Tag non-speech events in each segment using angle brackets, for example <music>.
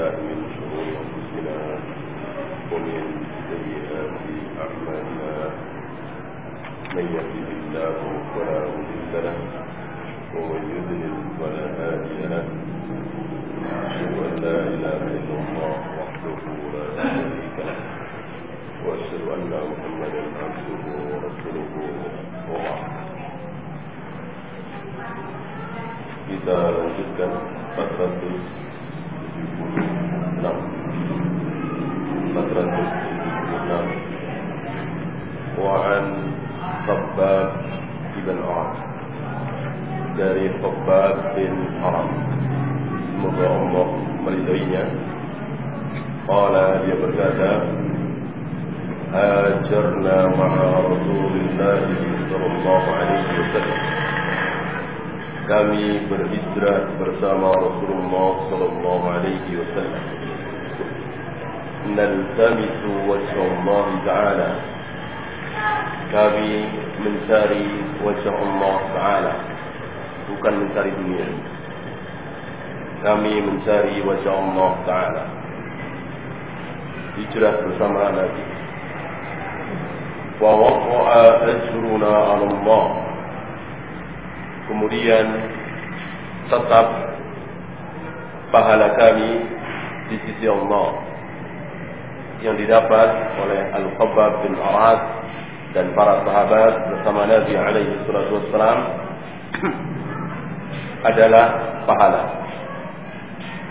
بالله من شرور أنفسنا ومن سيئات أعمالنا من يهده الله فلا مضل له ومن يضلل فلا هادي له أشهد أن لا إله إلا الله وحده لا شريك له وأشهد أن محمدا عبده ورسوله وبعد kita lanjutkan 400 476 Wa'an Khabbab ibn Arab dari Khabbab bin Arab semoga Allah meridainya. Qala dia berkata Hajarna ma'a Rasulullah sallallahu alaihi wasallam. Kami berhijrah bersama Rasulullah sallallahu alaihi wasallam naltamisu wajh Allah taala kami mencari wajah Allah taala bukan mencari dunia. Kami mencari wajah Allah taala. Hijrah bersama Nabi. Wa waqa'a ajruna 'ala Allah. Kemudian tetap pahala kami di sisi Allah yang didapat oleh Al-Khabbab bin Arad dan para sahabat bersama Nabi alaihi salatu wassalam <clears throat> adalah pahala.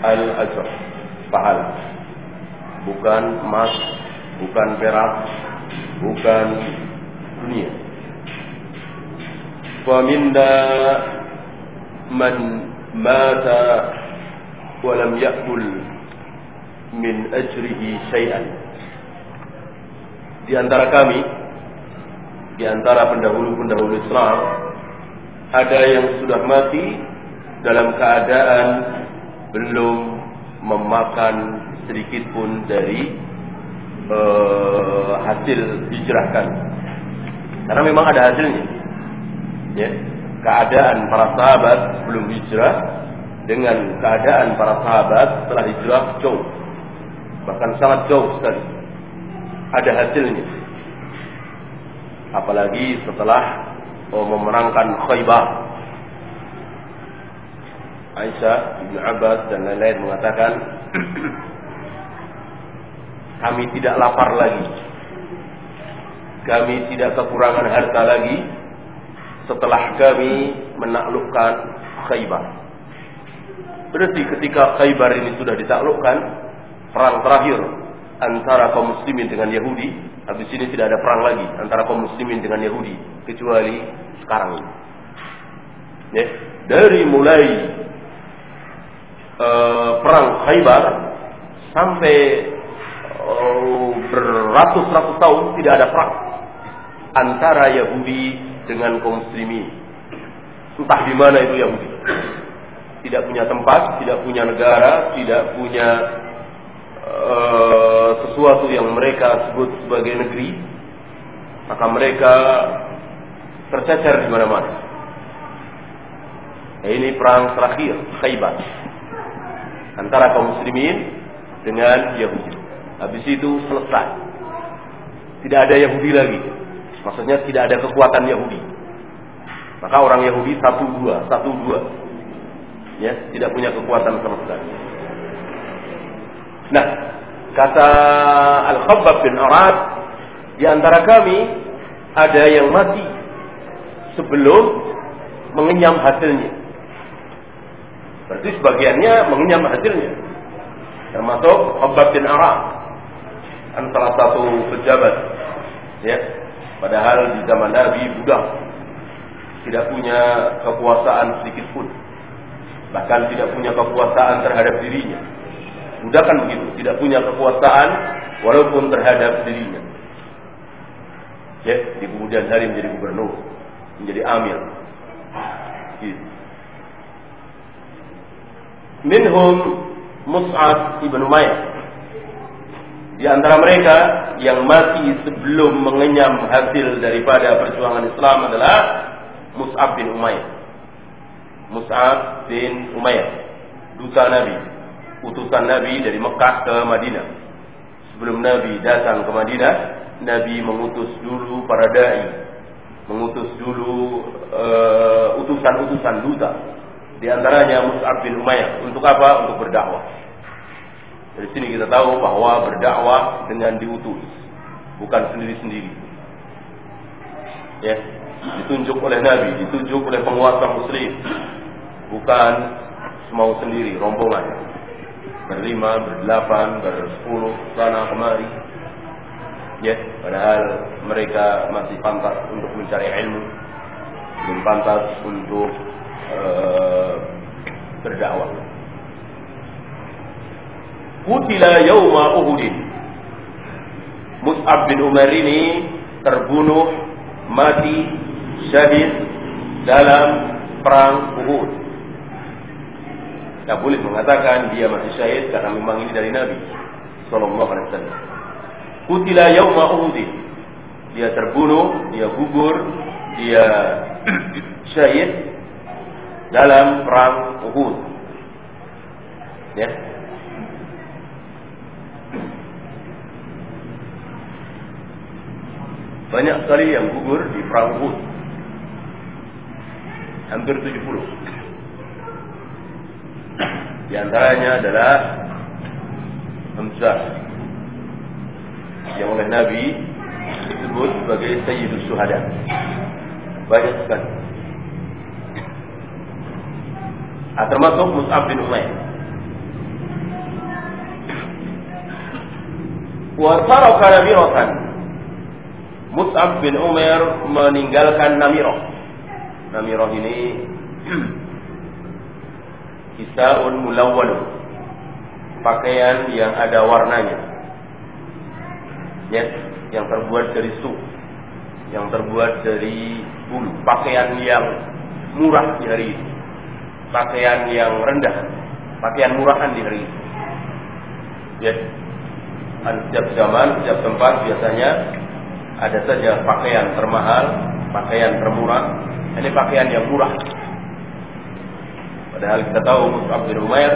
Al-ajr, pahala. Bukan emas, bukan perak, bukan dunia. Faminda man mata wa lam ya'kul min ajrihi syai'an di antara kami di antara pendahulu-pendahulu Islam ada yang sudah mati dalam keadaan belum memakan sedikit pun dari uh, hasil hijrahkan karena memang ada hasilnya. Ya, keadaan para sahabat sebelum hijrah dengan keadaan para sahabat setelah hijrah jauh. Bahkan sangat jauh sekali ada hasilnya. Apalagi setelah oh, memenangkan Khaybar Aisyah Ibn Abbas dan lain-lain mengatakan <clears throat> kami tidak lapar lagi. Kami tidak kekurangan harta lagi setelah kami menaklukkan Khaybar. Berarti ketika Khaybar ini sudah ditaklukkan, perang terakhir antara kaum muslimin dengan Yahudi, habis ini tidak ada perang lagi antara kaum muslimin dengan Yahudi kecuali sekarang ini. Ya, dari mulai uh, perang Khaybar sampai uh, beratus-ratus tahun tidak ada perang antara Yahudi dengan kaum muslimin. Entah di mana itu Yahudi. Tidak punya tempat, tidak punya negara, tidak punya uh, sesuatu yang mereka sebut sebagai negeri. Maka mereka tercecer di mana-mana. Nah, ini perang terakhir, Khaybar. Antara kaum muslimin dengan Yahudi. Habis itu selesai. Tidak ada Yahudi lagi. Maksudnya tidak ada kekuatan Yahudi. Maka orang Yahudi satu dua, satu dua. Ya, tidak punya kekuatan sama sekali. Nah, kata Al-Khabbab bin Arad, di antara kami ada yang mati sebelum mengenyam hasilnya. Berarti sebagiannya mengenyam hasilnya. Termasuk Khabbab bin Arad. Kan salah satu pejabat. Ya, Padahal di zaman Nabi budak tidak punya kekuasaan sedikit pun. Bahkan tidak punya kekuasaan terhadap dirinya. Budak kan begitu, tidak punya kekuasaan walaupun terhadap dirinya. Ya, di kemudian hari menjadi gubernur, menjadi amir. Gitu. Minhum Mus'ab ibn Umayyah di antara mereka yang mati sebelum mengenyam hasil daripada perjuangan Islam adalah Mus'ab bin Umayyah. Mus'ab bin Umayyah, duta Nabi utusan Nabi dari Mekah ke Madinah. Sebelum Nabi datang ke Madinah, Nabi mengutus dulu para dai, mengutus dulu uh, utusan-utusan duta. Di antaranya Mus'ab bin Umayyah. Untuk apa? Untuk berdakwah. Dari sini kita tahu bahwa berdakwah dengan diutus, bukan sendiri-sendiri. Ya, ditunjuk oleh Nabi, ditunjuk oleh penguasa muslim, bukan mau sendiri, rombongan. Berlima, berdelapan, bersepuluh, sana kemari. Ya, padahal mereka masih pantas untuk mencari ilmu, belum pantas untuk uh, berdakwah. Kutila yawma Uhudin. Mus'ab bin Umar ini terbunuh mati syahid dalam perang Uhud. Tak boleh mengatakan dia mati syahid karena memang ini dari Nabi sallallahu alaihi wasallam. Kutila yauma Uhud. Dia terbunuh, dia gugur, dia <clears throat> syahid dalam perang Uhud. Ya. Banyak sekali yang gugur di perang Uhud. Hampir 70. Di antaranya adalah Hamzah yang oleh Nabi disebut sebagai Sayyidus Suhada. Banyak sekali. Ah, termasuk Mus'ab bin Umair. Wa taraka namiratan. Mus'ab bin Umair meninggalkan Namirah. Namirah ini <clears throat> Kisaun mulawwal. Pakaian yang ada warnanya. Ya, yang terbuat dari sup. Yang terbuat dari bulu. Pakaian yang murah di hari ini. Pakaian yang rendah. Pakaian murahan di hari ini. Ya. Setiap zaman, setiap tempat biasanya ada saja pakaian termahal, pakaian termurah. Ini pakaian yang murah. Padahal kita tahu Mus'ab bin Umair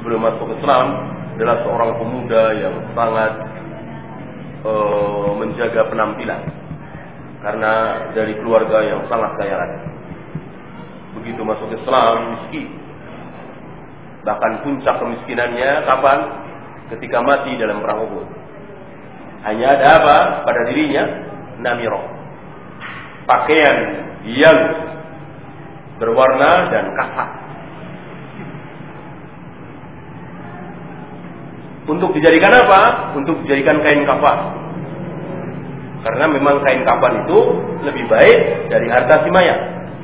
sebelum masuk Islam adalah seorang pemuda yang sangat uh, menjaga penampilan karena dari keluarga yang sangat kaya raya. Begitu masuk Islam miskin. Bahkan puncak kemiskinannya kapan? Ketika mati dalam perang Uhud. Hanya ada apa pada dirinya? Namiro. Pakaian yang berwarna dan kasar Untuk dijadikan apa? Untuk dijadikan kain kafan. Karena memang kain kafan itu lebih baik dari harta si mayat.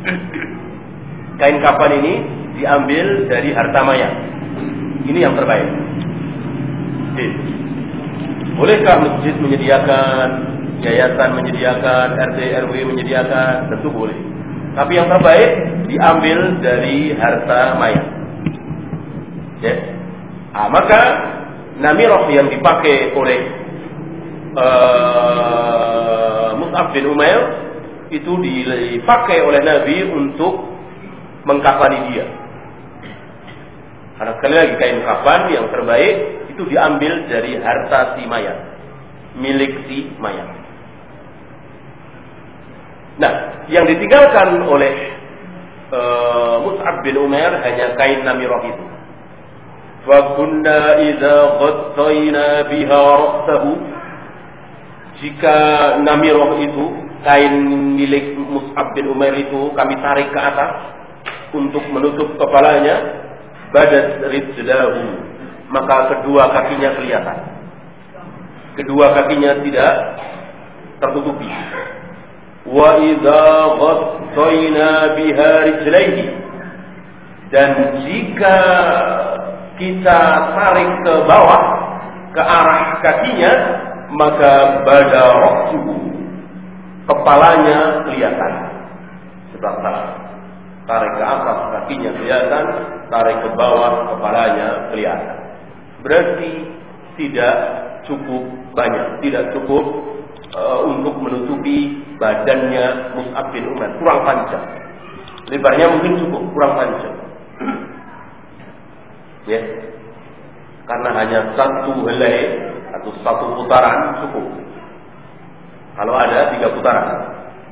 <clears throat> kain kafan ini diambil dari harta mayat. Ini yang terbaik. Bolehkah masjid menyediakan, yayasan menyediakan, RT RW menyediakan? Tentu boleh. Tapi yang terbaik diambil dari harta mayat. Ya. Ah, maka namirah yang dipakai oleh uh, Mus'ab bin Umair itu dipakai oleh Nabi untuk mengkafani dia. Karena sekali lagi kain kafan yang terbaik itu diambil dari harta si mayat, milik si mayat. Nah, yang ditinggalkan oleh uh, Mus'ab bin Umair hanya kain namirah itu. Fakunna idza ghattayna biha ra'sahu jika namiroh itu kain milik Mus'ab bin Umair itu kami tarik ke atas untuk menutup kepalanya badat rijlahu maka kedua kakinya kelihatan. Kedua kakinya tidak tertutupi. Wa idza ghattayna biha rijlaihi. Dan jika kita tarik ke bawah ke arah kakinya maka badarok kepalanya kelihatan. Sebentar tarik ke atas kakinya kelihatan tarik ke bawah kepalanya kelihatan. Berarti tidak cukup banyak tidak cukup uh, untuk menutupi badannya Mus'ab bin Umar kurang panjang. Lebarnya mungkin cukup kurang panjang <clears throat> Ya. Karena hanya satu helai atau satu putaran cukup. Kalau ada tiga putaran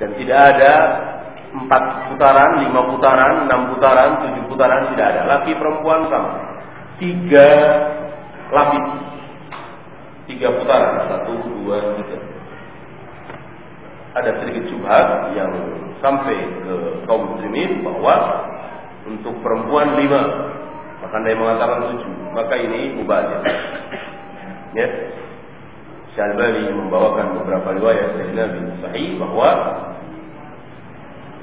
dan tidak ada empat putaran, lima putaran, enam putaran, tujuh putaran tidak ada. Laki perempuan sama. Tiga lapis. Tiga putaran. Satu, dua, tiga. Ada sedikit subhat yang sampai ke kaum muslimin bahwa untuk perempuan lima, anda mengatakan tujuh, maka ini mubazir. Ya, Syalbani membawakan beberapa riwayat dari Nabi Sahih bahwa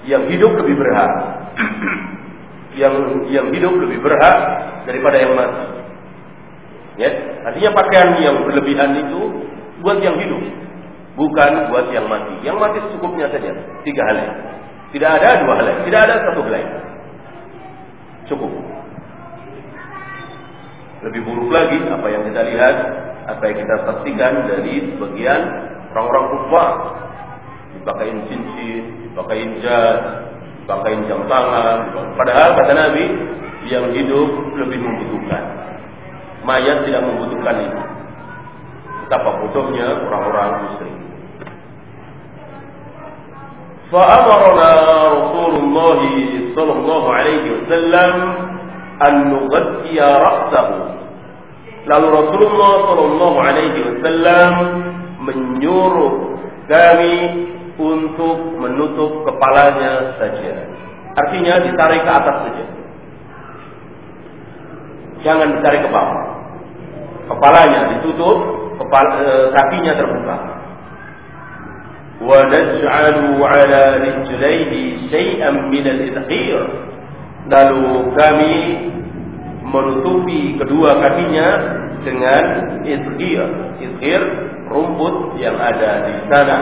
yang hidup lebih berhak. <clears throat> yang yang hidup lebih berhak daripada yang mati. Ya, artinya pakaian yang berlebihan itu buat yang hidup, bukan buat yang mati. Yang mati cukupnya saja tiga hal. Tidak ada dua hal, tidak ada satu hal. Cukup. Lebih buruk lagi apa yang kita lihat, apa yang kita saksikan dari sebagian orang-orang kufar dipakain cincin, dipakain jas, dipakain jam tangan. Padahal kata Nabi, yang hidup lebih membutuhkan. Mayat tidak membutuhkan itu. Betapa bodohnya orang-orang muslim. فأمرنا رسول الله صلى الله عليه وسلم أن نغطي رأسه Lalu Rasulullah Shallallahu Alaihi Wasallam menyuruh kami untuk menutup kepalanya saja. Artinya ditarik ke atas saja. Jangan ditarik ke bawah. Kepalanya ditutup, kepala, e, kakinya terbuka. Wa naj'alu 'ala rijlaihi shay'an min al-idhir. Lalu kami menutupi kedua kakinya dengan izhir. Izhir rumput yang ada di sana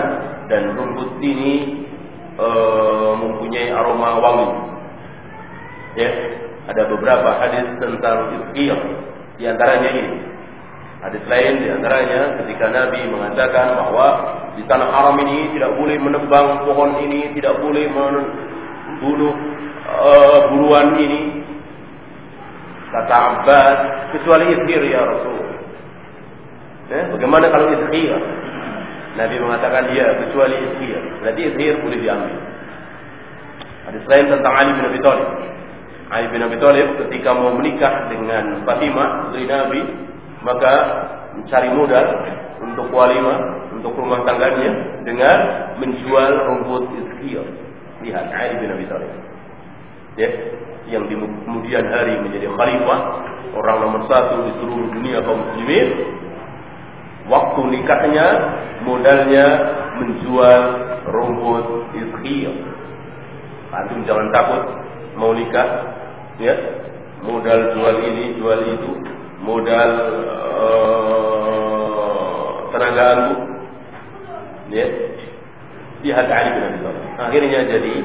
dan rumput ini e, mempunyai aroma wangi. Ya, ada beberapa hadis tentang izhir di antaranya ini. Hadis lain di antaranya ketika Nabi mengatakan bahwa di tanah haram ini tidak boleh menebang pohon ini, tidak boleh membunuh uh, buruan ini. Kata Abbas, kecuali izhir ya Rasul. Eh, bagaimana kalau izhir? Nabi mengatakan dia kecuali izhir. Berarti izhir boleh diambil. Hadis lain tentang Ali bin Abi Thalib. Ali bin Abi Thalib ketika mau menikah dengan Fatimah, istri Nabi, maka mencari modal untuk walimah, untuk rumah tangganya dengan menjual rumput izhir. Lihat Ali bin Abi Thalib. Ya, yang di kemudian hari menjadi khalifah, orang nomor satu di seluruh dunia kaum muslimin, waktu nikahnya modalnya menjual rumput izhir. Antum jangan takut mau nikah, ya. Modal jual ini, jual itu, modal uh, tenaga antum, ya. Lihat Ali bin Abi Thalib. Akhirnya jadi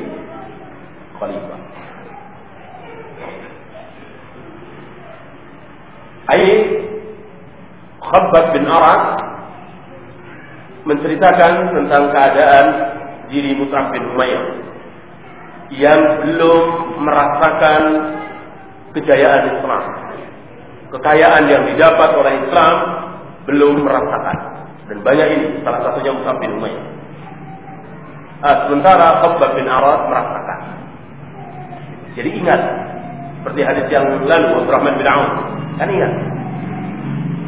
khalifah. Ai Khabbab bin Arad menceritakan tentang keadaan diri Mus'ab bin Umayyah yang belum merasakan kejayaan Islam. Kekayaan yang didapat oleh Islam belum merasakan. Dan banyak ini, salah satunya Mus'ab bin Umayyah. Ah, sementara Khabbab bin Arad merasakan. Jadi ingat, seperti hadis yang lalu Abdurrahman bin Auf. Kan ingat,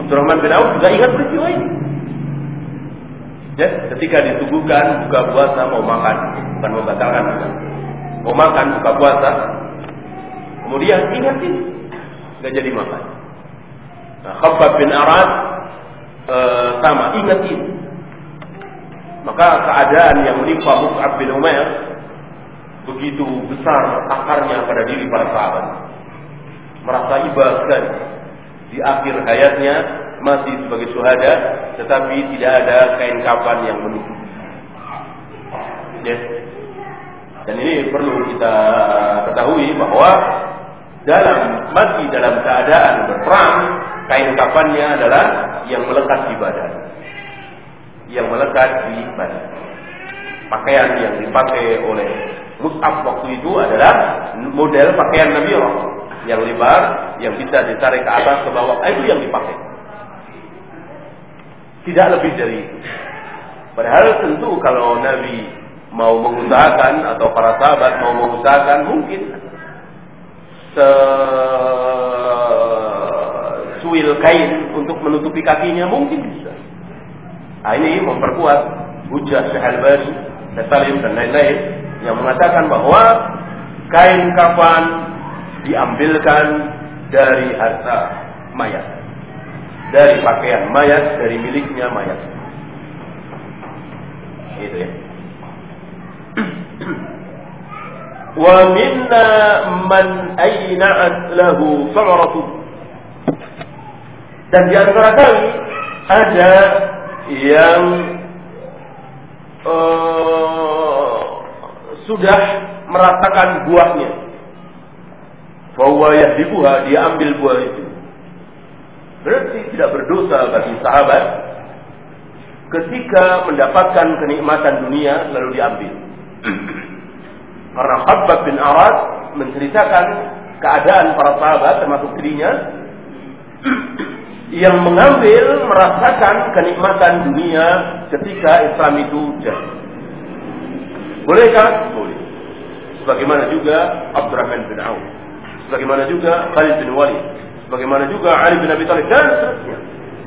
Abdurrahman bin Auf juga ingat peristiwa ini. Ya, ketika ditubuhkan buka puasa mau makan, bukan membatalkan, mau makan buka puasa, kemudian ingat ini, nggak jadi makan. Nah, Khabbab bin Arad e, sama ingat ini. Maka keadaan yang menimpa Mus'ab bin Umair begitu besar akarnya pada diri para sahabat. Merasa iba sekali di akhir hayatnya masih sebagai syuhada tetapi tidak ada kain kafan yang menutupi. Ya. Dan ini perlu kita ketahui bahwa dalam mati dalam keadaan berperang kain kafannya adalah yang melekat di badan. Yang melekat di badan. Pakaian yang dipakai oleh Mus'ab waktu itu adalah model pakaian Nabi Allah yang lebar, yang bisa ditarik ke atas ke bawah, itu yang dipakai. Tidak lebih dari itu. Padahal tentu kalau Nabi mau mengusahakan atau para sahabat mau mengusahakan mungkin sesuil kain untuk menutupi kakinya mungkin bisa. Nah, ini memperkuat hujah Syekh Al-Bani, Salim dan lain-lain yang mengatakan bahwa kain kafan diambilkan dari harta mayat. Dari pakaian mayat, dari miliknya mayat. Itu ya. <clears throat> Wa minna man ayna'at lahu sa'ratu. Dan di antara kami ada yang uh, sudah merasakan buahnya. Bahwa yahdibuha, dia ambil buah itu. Berarti tidak berdosa bagi sahabat ketika mendapatkan kenikmatan dunia lalu diambil. <clears throat> Karena Khabbab bin Arad menceritakan keadaan para sahabat termasuk dirinya <clears throat> yang mengambil merasakan kenikmatan dunia ketika Islam itu jadi. Bolehkah? Boleh. Sebagaimana juga Abdurrahman bin Auf. Sebagaimana juga Khalid bin Walid. Sebagaimana juga Ali bin Abi Thalib dan seterusnya.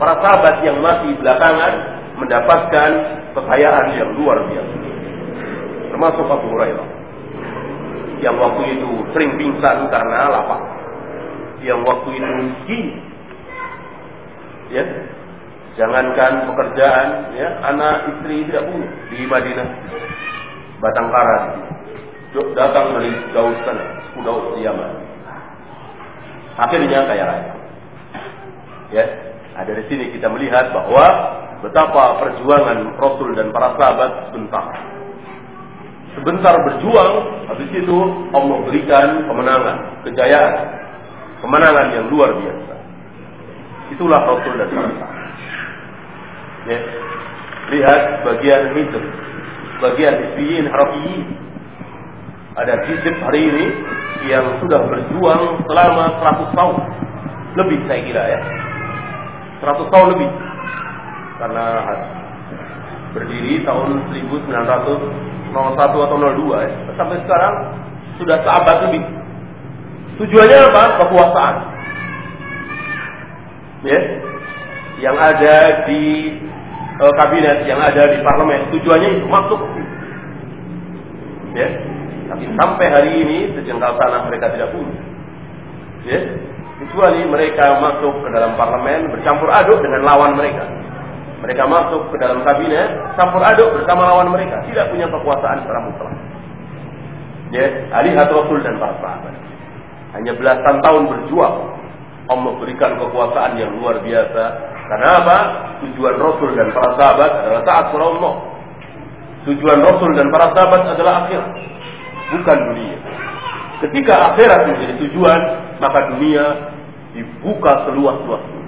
Para sahabat yang masih belakangan mendapatkan kekayaan yang luar biasa. Termasuk Abu Hurairah. Yang waktu itu sering pingsan karena lapar. Yang waktu itu miskin. Ya, Jangankan pekerjaan, ya, anak istri tidak punya di Madinah, Batangkara, datang dari Daud sana, Daud Yaman. Akhirnya kaya raya. Ya, ada di sini kita melihat bahwa betapa perjuangan Rasul dan para sahabat sebentar. Sebentar berjuang, habis itu Allah berikan kemenangan, kejayaan, kemenangan yang luar biasa. Itulah Rasul dan para sahabat. Ya. Lihat bagian itu, bagian isbiyin harafiyin. Ada hizib hari ini yang sudah berjuang selama 100 tahun. Lebih saya kira ya. 100 tahun lebih. Karena berdiri tahun 1901 atau 02 ya. Sampai sekarang sudah seabad lebih. Tujuannya apa? Kekuasaan. Ya. Yang ada di uh, kabinet, yang ada di parlemen, tujuannya itu masuk. Ya. Tapi sampai hari ini sejengkal tanah mereka tidak punya. Ya. Kecuali mereka masuk ke dalam parlemen bercampur aduk dengan lawan mereka. Mereka masuk ke dalam kabinet campur aduk bersama lawan mereka. Tidak punya kekuasaan secara mutlak. Ya, alihat Rasul dan para sahabat. Hanya belasan tahun berjuang. Allah berikan kekuasaan yang luar biasa. Karena apa? Tujuan Rasul dan para sahabat adalah taat kepada Allah. Tujuan Rasul dan para sahabat adalah akhirat. Bukan dunia. Ketika akhirat menjadi tujuan, maka dunia dibuka seluas-luasnya.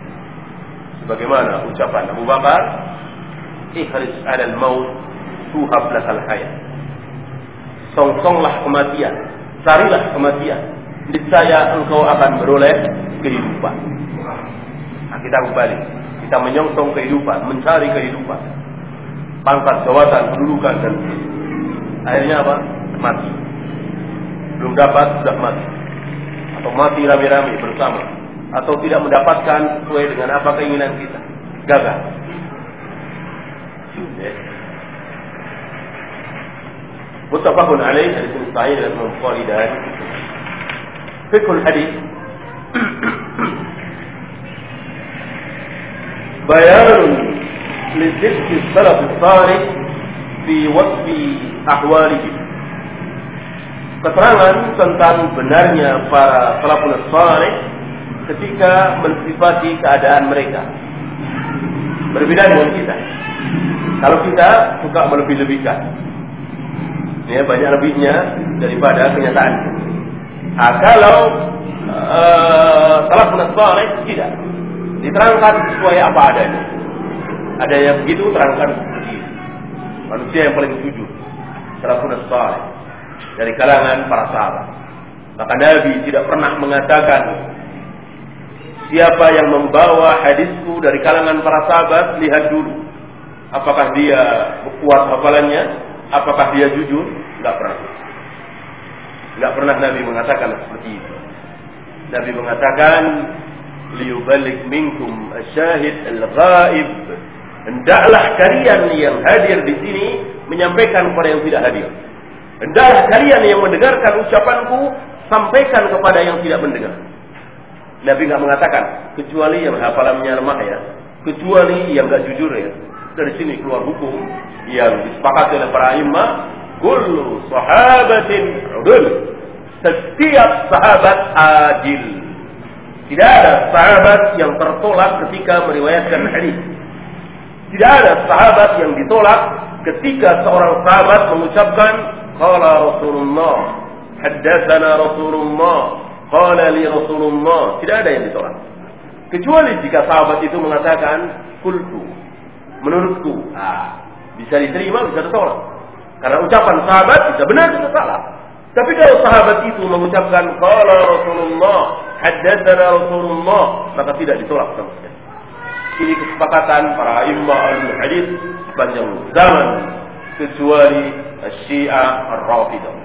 Sebagaimana ucapan Abu Bakar, "Ihris 'alal maut tuhab lakal hayat." Songsonglah kematian, carilah kematian. Niscaya engkau akan beroleh kehidupan. Nah, kita kembali, kita menyongsong kehidupan, mencari kehidupan. Pangkat jawatan, kedudukan dan akhirnya apa? Mati. Belum dapat sudah mati. Atau mati rame-rame bersama atau tidak mendapatkan sesuai dengan apa keinginan kita. Gagal. Ya. Muttafaqun alaih dari sahih dan Bukhari Fiqhul hadis Bayan لصدق السلف الصالح في وصف أحوالهم keterangan tentang benarnya para salafun salih ketika mensifati keadaan mereka. Berbeda dengan kita. Kalau kita suka melebih-lebihkan. Ya, banyak lebihnya daripada kenyataan. Nah, kalau uh, salah saleh tidak. Diterangkan sesuai apa adanya. Ada yang begitu terangkan seperti itu. Manusia yang paling jujur. Salafun saleh dari kalangan para sahabat. Maka Nabi tidak pernah mengatakan siapa yang membawa hadisku dari kalangan para sahabat lihat dulu apakah dia kuat hafalannya, apakah dia jujur, Tidak pernah. Tidak pernah Nabi mengatakan seperti itu. Nabi mengatakan liyubalik minkum asyahid al-ghaib. Hendaklah kalian yang hadir di sini menyampaikan kepada yang tidak hadir. Hendaklah kalian yang mendengarkan ucapanku sampaikan kepada yang tidak mendengar. Nabi nggak mengatakan kecuali yang hafalannya lemah ya, kecuali yang nggak jujur ya. Dari sini keluar hukum yang disepakati oleh para imam, kullu sahabatin udul. Setiap sahabat adil. Tidak ada sahabat yang tertolak ketika meriwayatkan hadis. Tidak ada sahabat yang ditolak ketika seorang sahabat mengucapkan qala Rasulullah haddatsana Rasulullah, qala li Rasulullah. Tidak ada yang ditolak. Kecuali jika sahabat itu mengatakan kultu, menurutku. Ah, bisa diterima, bisa ditolak. Karena ucapan sahabat bisa benar bisa salah. Tapi kalau sahabat itu mengucapkan qala Rasulullah, haddatsana Rasulullah, maka tidak ditolak sama sekali. Ini kesepakatan para imam al-hadis sepanjang zaman kecuali Syiah Ar-Rafidah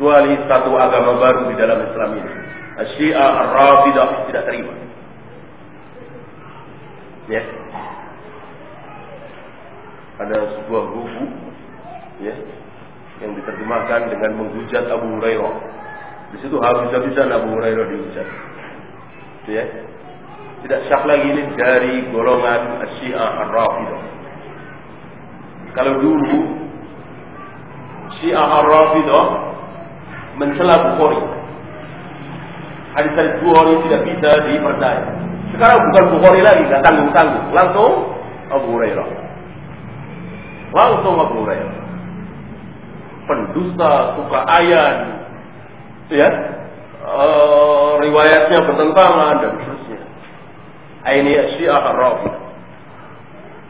kecuali satu agama baru di dalam Islam ini. Syiah Ar-Rafidah tidak terima. Ya. Ada sebuah buku ya yang diterjemahkan dengan menghujat Abu Hurairah. Di situ habis-habisan Abu Hurairah dihujat. Ya. Tidak syak lagi ini dari golongan Syiah Ar-Rafidah. Kalau dulu Syiah Ar-Rafidah mencela Bukhari. Hadis-hadis Bukhari tidak bisa dipercaya. Sekarang bukan Bukhari lagi, nggak tanggung-tanggung, langsung Abu Hurairah. Langsung Abu Hurairah. Pendusta, suka ayan, ya, e, riwayatnya bertentangan dan seterusnya. Ini Syiah Rafi.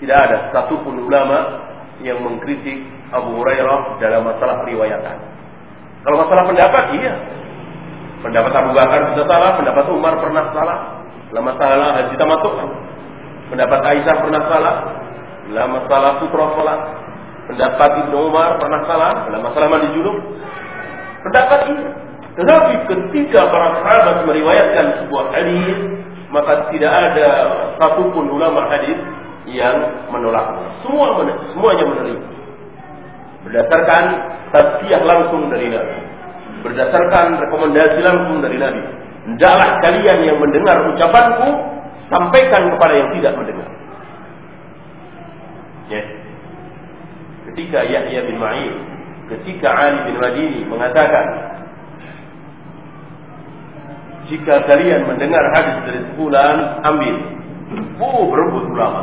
Tidak ada satupun ulama yang mengkritik Abu Hurairah dalam masalah riwayatan. Kalau masalah pendapat, iya. Pendapat Abu Bakar bisa salah, pendapat Umar pernah salah. Dalam masalah haji tamattu. Pendapat Aisyah pernah salah. Dalam masalah sutra salat. Pendapat Ibnu Umar pernah salah. Dalam masalah mandi junub. Pendapat iya. Tetapi ketika para sahabat meriwayatkan sebuah hadis, maka tidak ada satupun ulama hadis yang menolak. Semua semuanya menerima berdasarkan tazkiyah langsung dari Nabi berdasarkan rekomendasi langsung dari Nabi hendaklah kalian yang mendengar ucapanku sampaikan kepada yang tidak mendengar ya ketika Yahya bin Ma'in ketika Ali bin Madini mengatakan jika kalian mendengar hadis dari sebulan ambil oh berebut ulama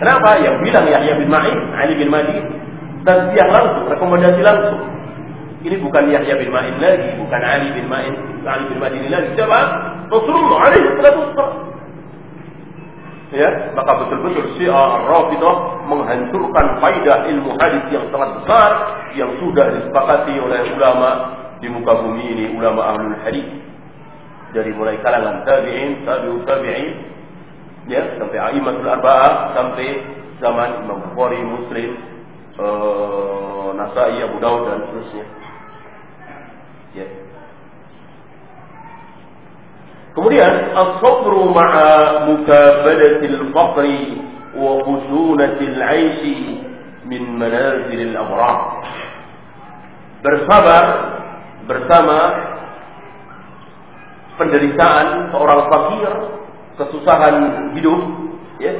kenapa yang bilang Yahya bin Ma'in Ali bin Madini Tazkiyah langsung, rekomendasi langsung. Ini bukan Yahya bin Ma'in lagi, bukan Ali bin Ma'in, Ali bin Madini lagi. Siapa? Rasulullah alaihi salatu Ya, maka betul-betul Syiah Rafidah menghancurkan faidah ilmu hadis yang sangat besar yang sudah disepakati oleh ulama di muka bumi ini, ulama ahlul hadis. Dari mulai kalangan tabi'in, tabi'ut tabi'in, ya, sampai a'immatul arba'ah, sampai zaman Imam Bukhari, Muslim, uh, Nasai, Abu Daud dan seterusnya. Ya. Kemudian as-sabru ma'a mukabadatil faqri wa khusunatil 'aishi min manazilil abrar. Bersabar bersama penderitaan seorang fakir, kesusahan hidup, ya,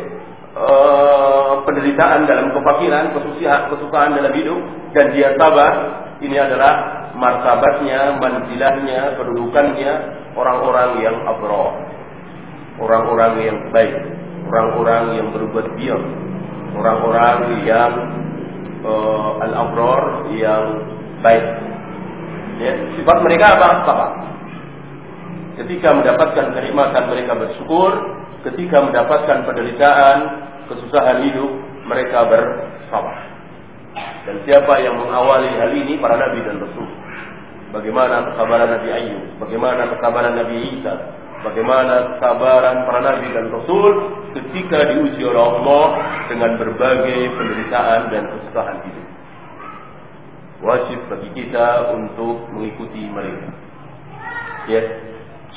Eh, penderitaan dalam kefakiran, kesusahan, kesusahan dalam hidup dan dia sabar, ini adalah martabatnya, manzilahnya, kedudukannya orang-orang yang abrar. Orang-orang yang baik, orang-orang yang berbuat biar, orang-orang yang uh, al-abrar yang baik. Ya, sifat mereka apa? Sabar. Ketika mendapatkan kenikmatan mereka bersyukur, ketika mendapatkan penderitaan, kesusahan hidup, mereka bersabar. Dan siapa yang mengawali hal ini para nabi dan rasul. Bagaimana kesabaran Nabi Ayub, bagaimana kesabaran Nabi Isa, bagaimana kesabaran para nabi dan rasul ketika diuji oleh Allah dengan berbagai penderitaan dan kesusahan hidup. Wajib bagi kita untuk mengikuti mereka. Ya,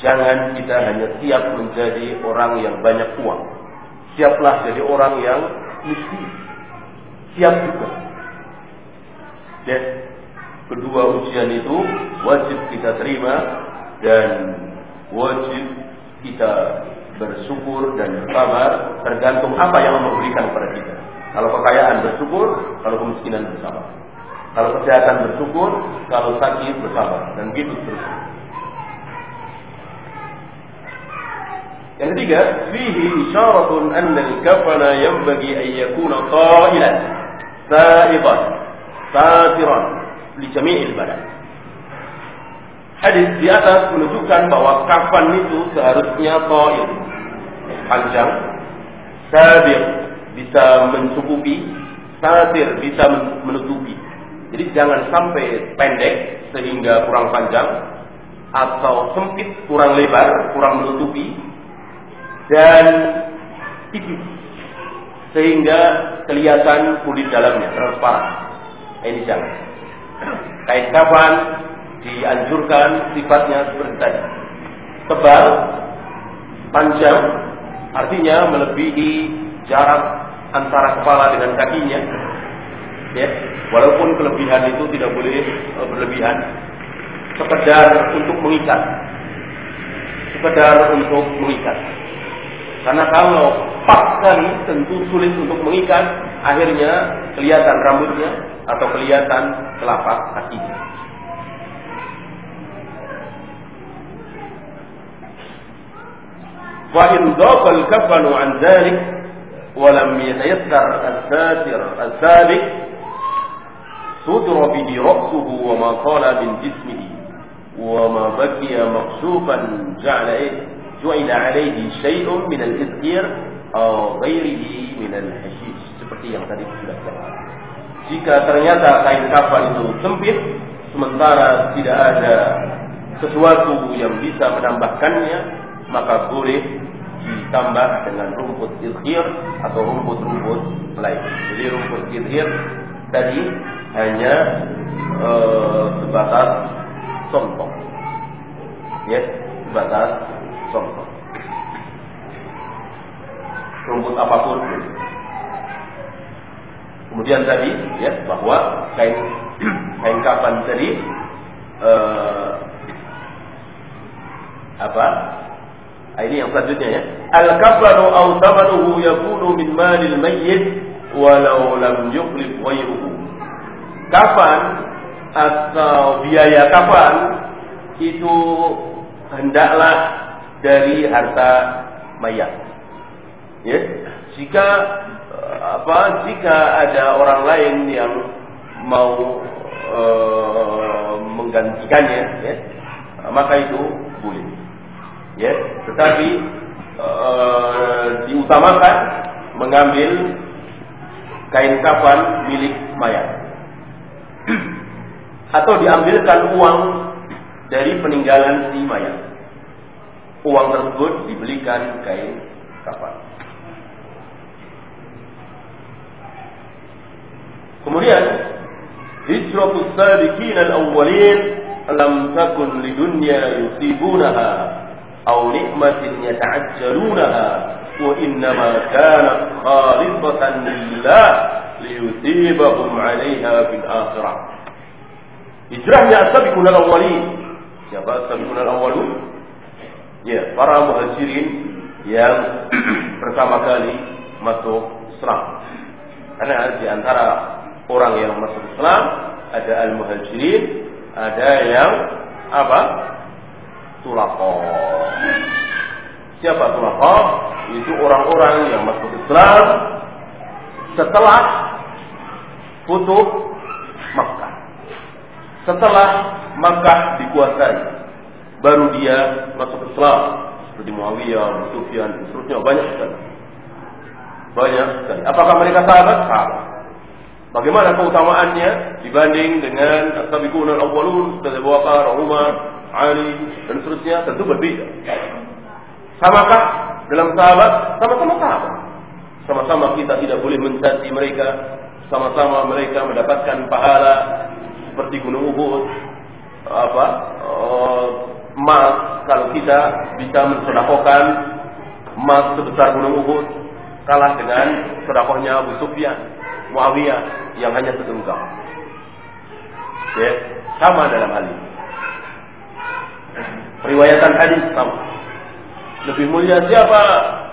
jangan kita hanya siap menjadi orang yang banyak uang. Siaplah jadi orang yang miskin. Siap juga. Ya, kedua ujian itu wajib kita terima dan wajib kita bersyukur dan bersabar tergantung apa yang Allah berikan kepada kita. Kalau kekayaan bersyukur, kalau kemiskinan bersabar. Kalau kesehatan bersyukur, kalau sakit bersabar dan begitu terus. Yang ketiga, fihi isyaratun anna al-kafana yanbaghi an yakuna qailan, sa'idan, satiran li jami'il badan. Hadis di atas menunjukkan bahwa kafan itu seharusnya toil, panjang, sabir bisa mencukupi, satir bisa menutupi. Jadi jangan sampai pendek sehingga kurang panjang atau sempit kurang lebar, kurang menutupi dan tipis sehingga kelihatan kulit dalamnya transparan. Ini jangan. Kain kafan dianjurkan sifatnya seperti tadi. Tebal, panjang, artinya melebihi jarak antara kepala dengan kakinya. Ya, walaupun kelebihan itu tidak boleh eh, berlebihan. Sekedar untuk mengikat. Sekedar untuk mengikat. Karena kalau pas sekali tentu sulit untuk mengikat, akhirnya kelihatan rambutnya atau kelihatan telapak kakinya. وإن ضاق الكفن عن ذلك ولم يتيسر الساتر السابق ستر به رأسه وما طال من جسمه وما بقي مكشوفا جعل جعل عليه شيء من الإذكير أو غيره من الحشيش seperti yang tadi sudah kita Jika ternyata kain kafan itu sempit, sementara tidak ada sesuatu yang bisa menambahkannya, maka boleh ditambah dengan rumput izhir atau rumput-rumput lain. Jadi rumput izhir tadi hanya e, sebatas contoh. Ya, sebatas contoh. Rumput apa pun. Kemudian tadi ya bahwa kain <clears throat> kain kapan tadi e, apa Ah, ini yang selanjutnya ya. Al-kafanu aw thamanuhu yakunu min malil mayyit walau lam yukhlif ghayruhu. Kafan atau biaya kafan itu hendaklah dari harta mayat. Ya. Jika apa jika ada orang lain yang mau e, menggantikannya ya, maka itu boleh. Ya tetapi uh, diutamakan mengambil kain kafan milik mayat. <clears throat> Atau diambilkan uang dari peninggalan si mayat. Uang tersebut dibelikan kain kafan Kemudian hijratu sadiqin al-awwalin lam takun lidunya yusibunaha aw nikmatin yata'ajjalunaha wa innama kanat khalisatan lillah liyusibahum 'alayha fil akhirah. Hijrahnya sabiqun al-awwalin. Siapa sabiqun al-awwalun? Ya para muhajirin yang <clears throat> pertama kali masuk Islam. Karena di antara orang yang masuk Islam ada al-muhajirin, ada yang apa? Tulaqah. Siapa tulaqah? Itu orang-orang yang masuk Islam setelah putus Makkah. Setelah Makkah dikuasai, baru dia masuk Islam. Seperti Muawiyah, Sufyan, dan seterusnya banyak sekali. Banyak sekali. Apakah mereka sahabat? Sahabat. Bagaimana keutamaannya dibanding dengan As-Sabiqun al-Awwalun seperti Bakar, Umar, Ali dan seterusnya tentu berbeda. Samakah dalam sahabat? Sama-sama sahabat. Sama-sama kita tidak boleh mencaci mereka. Sama-sama mereka mendapatkan pahala seperti Gunung Uhud. Apa? Uh, emas kalau kita bisa mensodakokan emas sebesar Gunung Uhud kalah dengan sodakohnya Abu Sufyan Muawiyah yang hanya segenggam. Ya, sama dalam hal ini. Riwayatan hadis sama. Lebih mulia siapa?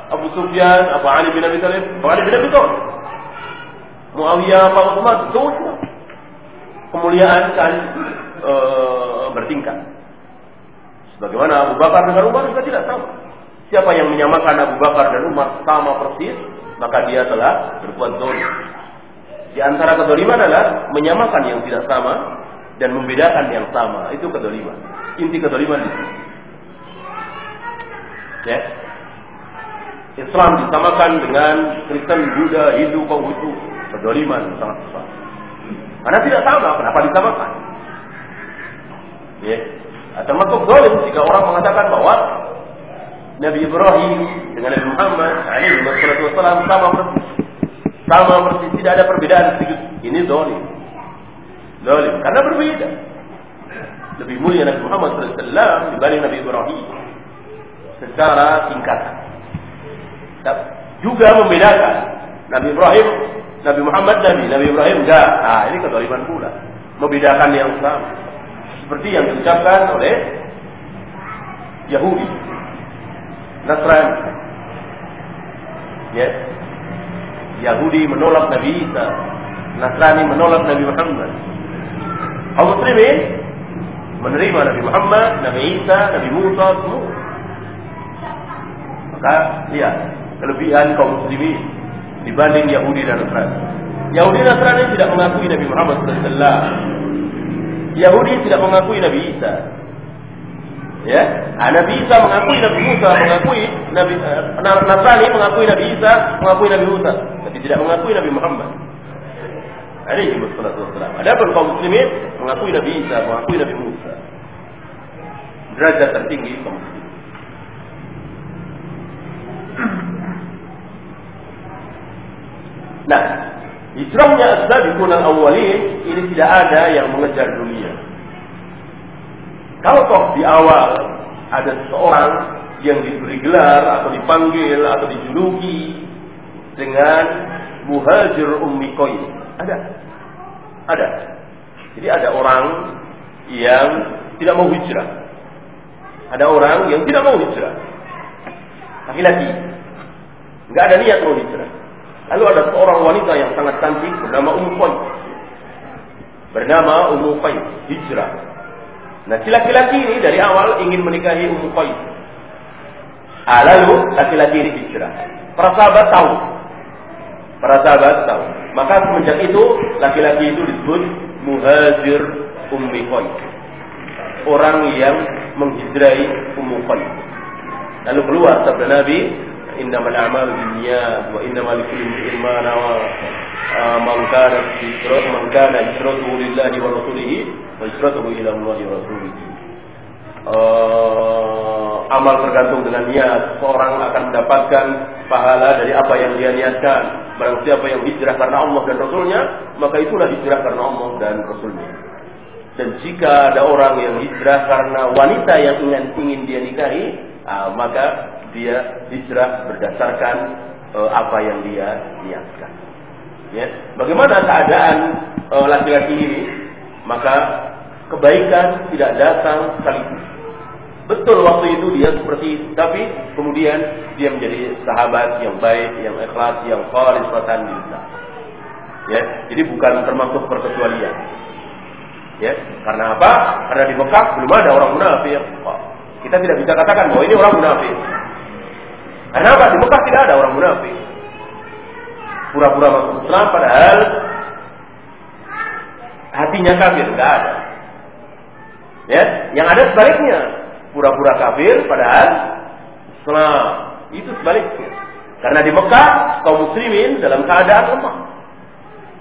Abu Sufyan, apa Ali bin Abi Thalib? Abu Ali bin Abi Thalib. Muawiyah, apa Utsman? Semua. Kemuliaan kan e, bertingkat. Sebagaimana Abu Bakar dengan Umar juga tidak sama. Siapa yang menyamakan Abu Bakar dan Umar sama persis, maka dia telah berbuat zalim. Di antara kedoliman adalah menyamakan yang tidak sama dan membedakan yang sama. Itu kedoliman. Inti kedoliman itu. Ya. Islam disamakan dengan Kristen, Buddha, Hindu, Konghucu. Kedoliman sangat besar. Karena tidak sama, kenapa disamakan? Ya. Termasuk dolim jika orang mengatakan bahwa Nabi Ibrahim dengan Nabi Muhammad alaihi wasallam sama persis sama persis tidak ada perbedaan sedikit. Ini dolim. Dolim. Karena berbeda. Lebih mulia Nabi Muhammad SAW dibanding Nabi Ibrahim. Secara tingkatan. Juga membedakan. Nabi Ibrahim, Nabi Muhammad Nabi, Nabi Ibrahim enggak. Nah ini kedoliman pula. Membedakan yang sama. Seperti yang diucapkan oleh Yahudi. Nasrani. Ya, yes. Yahudi menolak Nabi Isa, Nasrani menolak Nabi Muhammad. Kaum muslimin menerima Nabi Muhammad, Nabi Isa, Nabi Musa semua. Maka lihat kelebihan kaum muslimin dibanding Yahudi dan Nasrani. Yahudi dan Nasrani tidak mengakui Nabi Muhammad SAW. Yahudi tidak mengakui Nabi Isa. Ya, nah, Nabi Isa mengakui Nabi Musa, mengakui Nabi uh, Nasrani mengakui Nabi Isa, mengakui Nabi Musa tapi tidak mengakui Nabi Muhammad. Alaihi wassalatu wassalam. Adapun kaum muslimin mengakui Nabi Isa, mengakui Nabi Musa. Derajat tertinggi kaum muslimin. Nah, hijrahnya as-sabiqun al-awwalin ini tidak ada yang mengejar dunia. Kalau toh di awal ada seseorang yang diberi gelar atau dipanggil atau dijuluki dengan muhajir ummi qayyim. Ada. Ada. Jadi ada orang yang tidak mau hijrah. Ada orang yang tidak mau hijrah. Laki-laki. Enggak ada niat mau hijrah. Lalu ada seorang wanita yang sangat cantik bernama Ummu Qayyim. Bernama Ummu Qayyim, hijrah. Nah, laki-laki ini dari awal ingin menikahi Ummu Qayyim. Ah, lalu laki-laki ini hijrah. Para sahabat tahu Para sahabat tahu. Maka semenjak itu laki-laki itu disebut muhajir ummi Qoy. Orang yang menghijrai ummu Qoy. Lalu keluar sabda Nabi, likulli imrin ma nawa. Man kana hijratuhu man kana hijratuhu lillahi wa rasulihi wa hijratuhu ila Allah wa rasulihi. Uh, amal tergantung dengan niat. Seorang akan mendapatkan pahala dari apa yang dia niatkan. Barang siapa yang hijrah karena Allah dan Rasulnya, maka itulah hijrah karena Allah dan Rasulnya. Dan jika ada orang yang hijrah karena wanita yang ingin, ingin dia nikahi, uh, maka dia hijrah berdasarkan uh, apa yang dia niatkan. Ya. Bagaimana keadaan uh, laki-laki ini? Maka kebaikan tidak datang sekaligus. Betul waktu itu dia seperti itu, tapi kemudian dia menjadi sahabat yang baik, yang ikhlas, yang khalisatan lillah. Ya, jadi bukan termasuk perkecualian. Ya, karena apa? Karena di Mekah belum ada orang munafik. Kita tidak bisa katakan bahwa ini orang munafik. Karena apa? Di Mekah tidak ada orang munafik. Pura-pura masuk Islam padahal hatinya kafir, tidak ada. Ya, yang ada sebaliknya pura-pura kafir padahal Islam. Itu sebaliknya. Karena di Mekah kaum muslimin dalam keadaan lemah.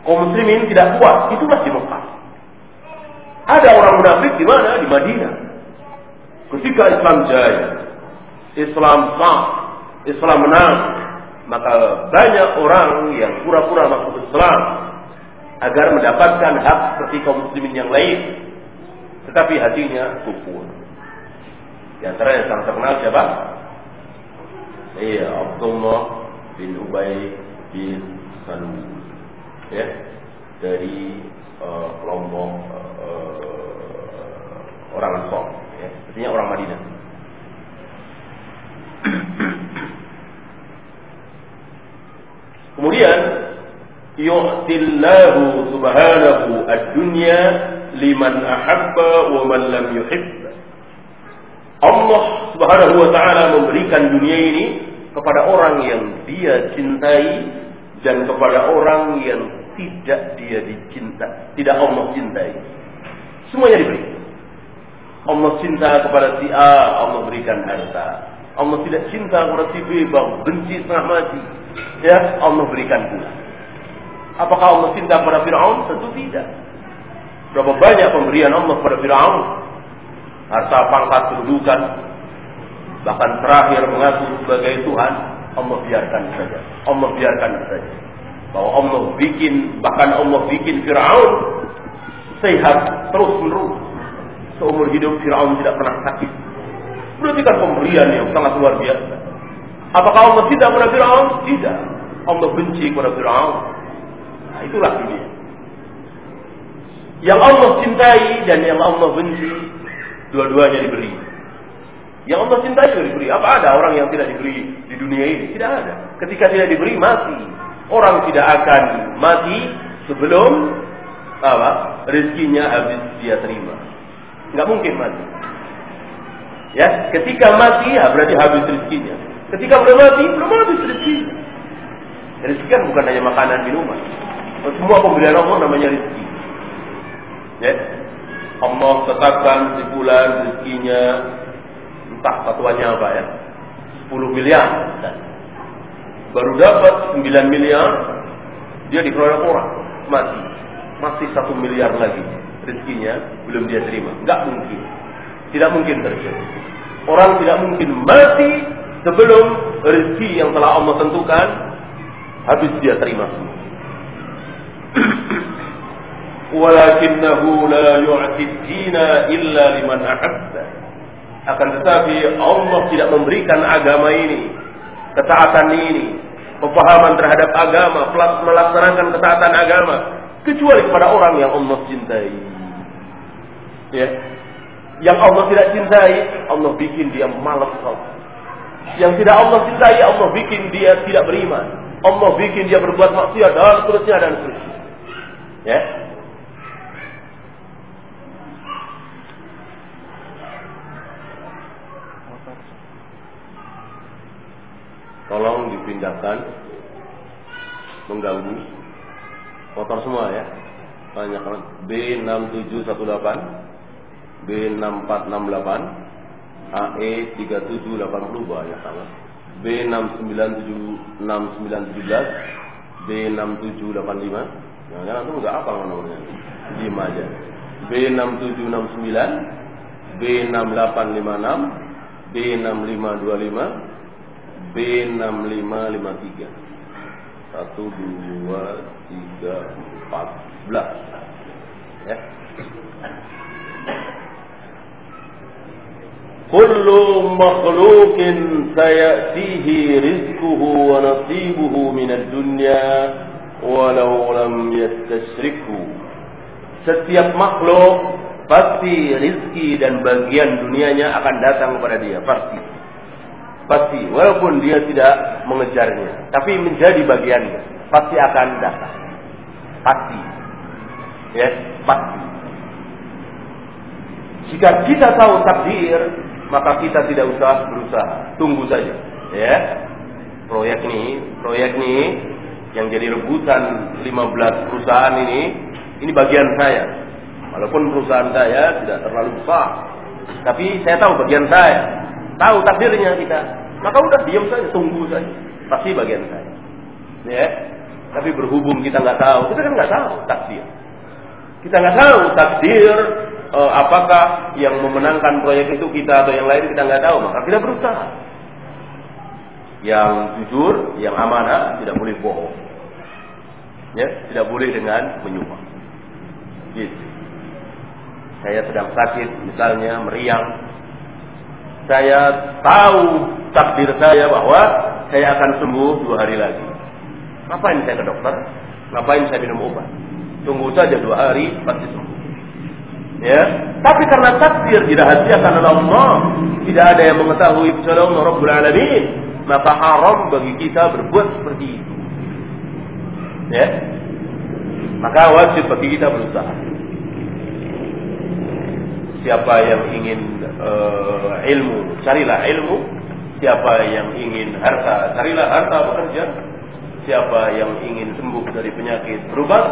kaum muslimin tidak puas, itu masih Mekah. Ada orang munafik di mana? Di Madinah. Ketika Islam jaya, Islam sah, Islam menang, maka banyak orang yang pura-pura masuk Islam agar mendapatkan hak seperti kaum muslimin yang lain. Tetapi hatinya kufur. Di antara yang sangat terkenal siapa? Iya, Abdullah bin Ubay bin Salul. Ya, dari uh, kelompok uh, orang Ansor, ya, artinya orang Madinah. Kemudian yu'tillahu subhanahu ad-dunya liman ahabba wa man lam yuhibb. Allah Subhanahu wa taala memberikan dunia ini kepada orang yang dia cintai dan kepada orang yang tidak dia dicinta, tidak Allah cintai. Semuanya diberi. Allah cinta kepada si A, Allah berikan harta. Allah tidak cinta kepada si B, benci setengah mati. Ya, Allah berikan pula. Apakah Allah cinta kepada Fir'aun? Tentu tidak. Berapa banyak pemberian Allah kepada Fir'aun? Harta pangkat kedudukan. Bahkan terakhir mengaku sebagai Tuhan. Allah biarkan saja. Allah biarkan saja. Bahwa Allah bikin, bahkan Allah bikin Fir'aun sehat terus menerus. Seumur hidup Fir'aun tidak pernah sakit. Berarti kan pemberian yang sangat luar biasa. Apakah Allah tidak kepada Fir'aun? Tidak. Allah benci kepada Fir'aun. Nah, itulah dunia. Yang Allah cintai dan yang Allah benci, dua-duanya diberi. Yang Allah cintai juga diberi. Apa ada orang yang tidak diberi di dunia ini? Tidak ada. Ketika tidak diberi, mati. Orang tidak akan mati sebelum apa? Rezekinya habis dia terima. Nggak mungkin mati. Ya, ketika mati ya berarti habis rezekinya. Ketika belum mati, belum habis rezekinya. Rezeki kan bukan hanya makanan minuman. Semua pemberian Allah namanya rezeki. Ya. Allah tetapkan di bulan rezekinya entah satuannya apa ya. 10 miliar. Baru dapat 9 miliar, dia dikeroyok orang, mati. Masih satu miliar lagi rezekinya belum dia terima. Enggak mungkin. Tidak mungkin terjadi. Orang tidak mungkin mati sebelum rezeki yang telah Allah tentukan habis dia terima <clears throat> semua. La yu'ti illa liman ahabba. Akan tetapi Allah tidak memberikan agama ini, ketaatan ini, pemahaman terhadap agama, melaksanakan ketaatan agama kecuali kepada orang yang Allah cintai. Ya. Yang Allah tidak cintai, Allah bikin dia malas Yang tidak Allah cintai, Allah bikin dia tidak beriman. Allah bikin dia berbuat maksiat dan seterusnya dan seterusnya. Ya. Tolong dipindahkan mengganggu motor semua ya. Banyak B6718 B6468 AE 3780 banyak sangat. B696917 B6785 Jangan-jangan itu enggak apa namanya. Diam aja. B6769 B6856 B6525 B6553 satu dua tiga empat belas. Ya Kullu makhlukin sayatihi rizquhu wa nasibuhu minad dunya walau lam. Setiap makhluk pasti rizki dan bagian dunianya akan datang kepada dia, pasti. Pasti, walaupun dia tidak mengejarnya, tapi menjadi bagiannya, pasti akan datang. Pasti. Ya, pasti. Jika kita tahu takdir, maka kita tidak usah berusaha, tunggu saja. Ya. Proyek ini, proyek ini yang jadi rebutan 15 perusahaan ini, ini bagian saya. Walaupun perusahaan saya tidak terlalu besar, tapi saya tahu bagian saya, tahu takdirnya kita. Maka udah diam saja, tunggu saja. Pasti bagian saya. Ya. Tapi berhubung kita nggak tahu, kita kan nggak tahu takdir. Kita nggak tahu takdir uh, apakah yang memenangkan proyek itu kita atau yang lain kita nggak tahu, maka kita berusaha. Yang jujur, yang amanah, tidak boleh bohong. Ya, tidak boleh dengan menyumpah. Gitu. Saya sedang sakit, misalnya meriang. Saya tahu takdir saya bahwa saya akan sembuh dua hari lagi. Ngapain saya ke dokter? Ngapain saya minum obat? Tunggu saja dua hari pasti sembuh. Ya, tapi karena takdir dirahasiakan oleh Allah, tidak ada yang mengetahui kecuali Allah Rabbul Alamin, maka haram bagi kita berbuat seperti itu. Ya, maka wajib bagi kita berusaha. Siapa yang ingin uh, ilmu, carilah ilmu. Siapa yang ingin harta, carilah harta bekerja. Siapa yang ingin sembuh dari penyakit, berubah.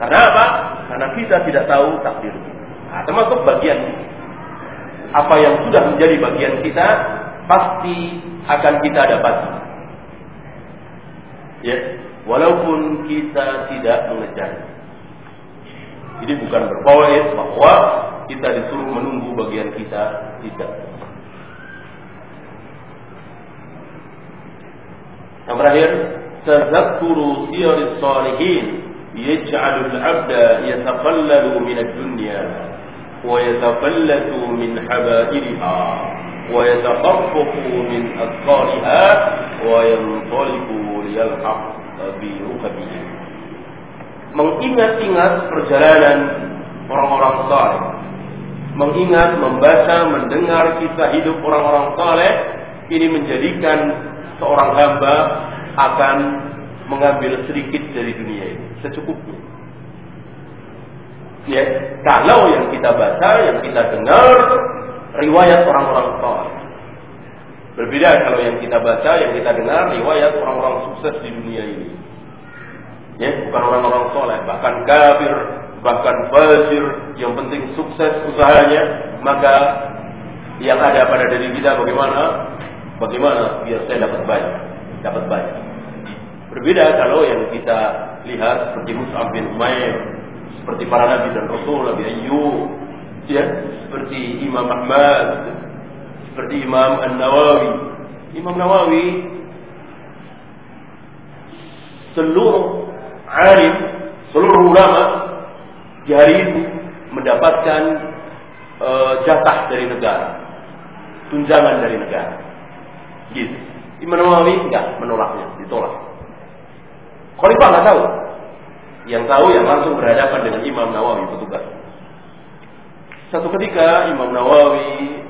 Karena apa? Karena kita tidak tahu takdir Nah, termasuk bagian apa yang sudah menjadi bagian kita pasti akan kita dapat. Ya, walaupun kita tidak mengejar. Jadi bukan berpoet bahwa kita disuruh menunggu bagian kita tidak. Yang terakhir, tazakuru siyaris salihin ad-dunya wa yataqallatu min habairiha wa yataqaffafu min asqaliha wa yanṭaliqu liyalhaq birukabihim. Mengingat-ingat perjalanan orang-orang saleh. Mengingat, membaca, mendengar kisah hidup orang-orang saleh ini menjadikan seorang hamba akan mengambil sedikit dari dunia ini, secukupnya. Ya, kalau yang kita baca, yang kita dengar riwayat orang-orang saleh. Berbeda kalau yang kita baca, yang kita dengar riwayat orang-orang sukses di dunia ini. Ya, bukan orang-orang soleh, bahkan kafir, bahkan fajir, yang penting sukses usahanya, maka yang ada pada diri kita bagaimana? Bagaimana biar saya dapat banyak, dapat banyak. Berbeda kalau yang kita lihat seperti Mus'ab bin Umair, seperti para nabi dan rasul, Nabi Ayyub, ya, seperti Imam Ahmad, seperti Imam An-Nawawi. Imam Nawawi seluruh alim, seluruh ulama di mendapatkan uh, jatah dari negara, tunjangan dari negara. Gitu. Imam Nawawi enggak menolaknya, ditolak. Khalifah nggak tahu. Yang tahu yang langsung berhadapan dengan Imam Nawawi petugas. Satu ketika Imam Nawawi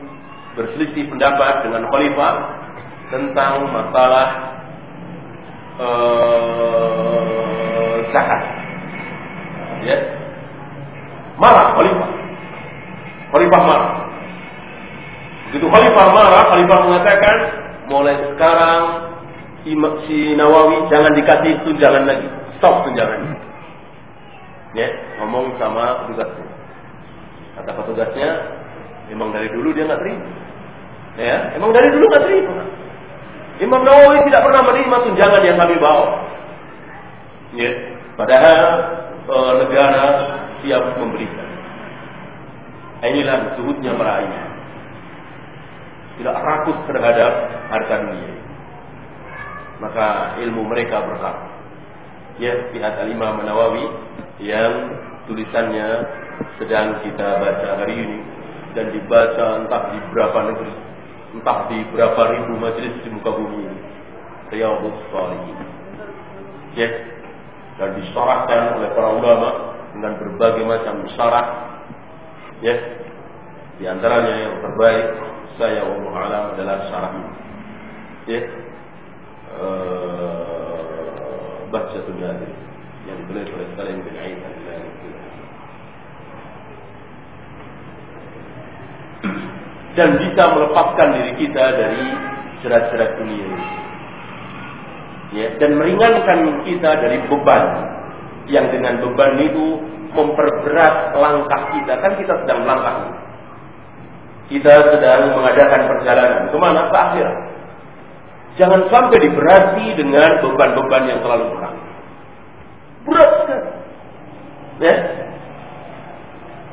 berselisih pendapat dengan khalifah tentang masalah uh, zakat. Ya. Marah khalifah. Khalifah marah. Begitu khalifah marah, khalifah mengatakan mulai sekarang si Nawawi jangan dikasih tunjangan lagi. Stop tunjangan. Ya, ngomong sama petugasnya. Kata petugasnya, memang dari dulu dia nggak terima. Ya, emang dari dulu nggak terima. Imam Nawawi tidak pernah menerima tunjangan yang kami bawa. Ya, padahal e, negara siap memberikan. Inilah suhutnya para imam. Tidak rakus terhadap harga dunia. Maka ilmu mereka berkah. Ya, lihat Al-Imam yang tulisannya sedang kita baca hari ini dan dibaca entah di berapa negeri entah di berapa ribu majelis di muka bumi ini. Riyadhus Shalihin. Ya. Dan disyarahkan oleh para ulama dengan berbagai macam syarah. Ya. Di antaranya yang terbaik saya Allah alam adalah syarah. Ya. Uh, baca Nadir yang ditulis oleh Salim bin dan bisa melepaskan diri kita dari jerat-jerat dunia ini. Ya, dan meringankan kita dari beban. Yang dengan beban itu memperberat langkah kita. Kan kita sedang melangkah. Kita sedang mengadakan perjalanan. Ke mana? Ke akhirat Jangan sampai diberati dengan beban-beban yang terlalu berat. Berat sekali. Ya.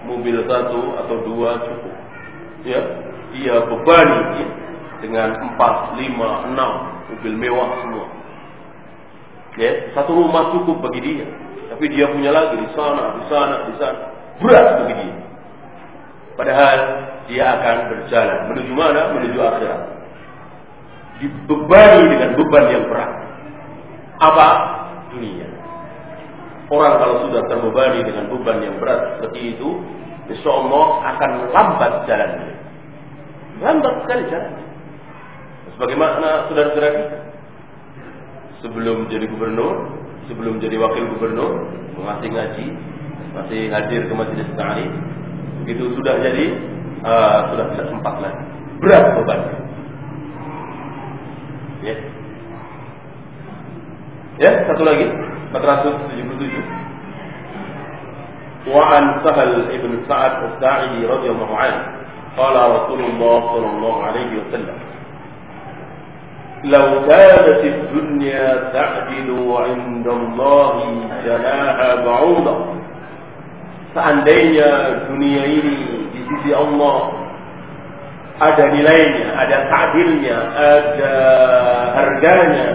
Mobil satu atau dua cukup. Ya. Dia bebani ya. dengan empat, lima, enam mobil mewah semua. Ya, satu rumah cukup bagi dia. Tapi dia punya lagi di sana, di sana, di sana. Berat bagi dia. Padahal dia akan berjalan menuju mana? Menuju akhirat. Dibebani dengan beban yang berat. Apa? Dunia. Orang kalau sudah terbebani dengan beban yang berat seperti itu, insya Allah akan lambat jalannya. Lambat sekali jalannya. Sebagaimana saudara-saudara kita sebelum jadi gubernur, sebelum jadi wakil gubernur, masih ngaji, masih hadir ke majelis ta'lim, itu sudah jadi uh, sudah tidak sempat lagi. Berat beban. Ya. Ya, satu lagi 477. Wa an Sahal ibn Sa'ad As-Sa'idi radhiyallahu anhu qala Rasulullah sallallahu alaihi wasallam لو كانت الدنيا تعدل عند الله جناها بعوضة seandainya الدنيا إلي di الله ada nilainya, ada ta'dilnya, ada harganya.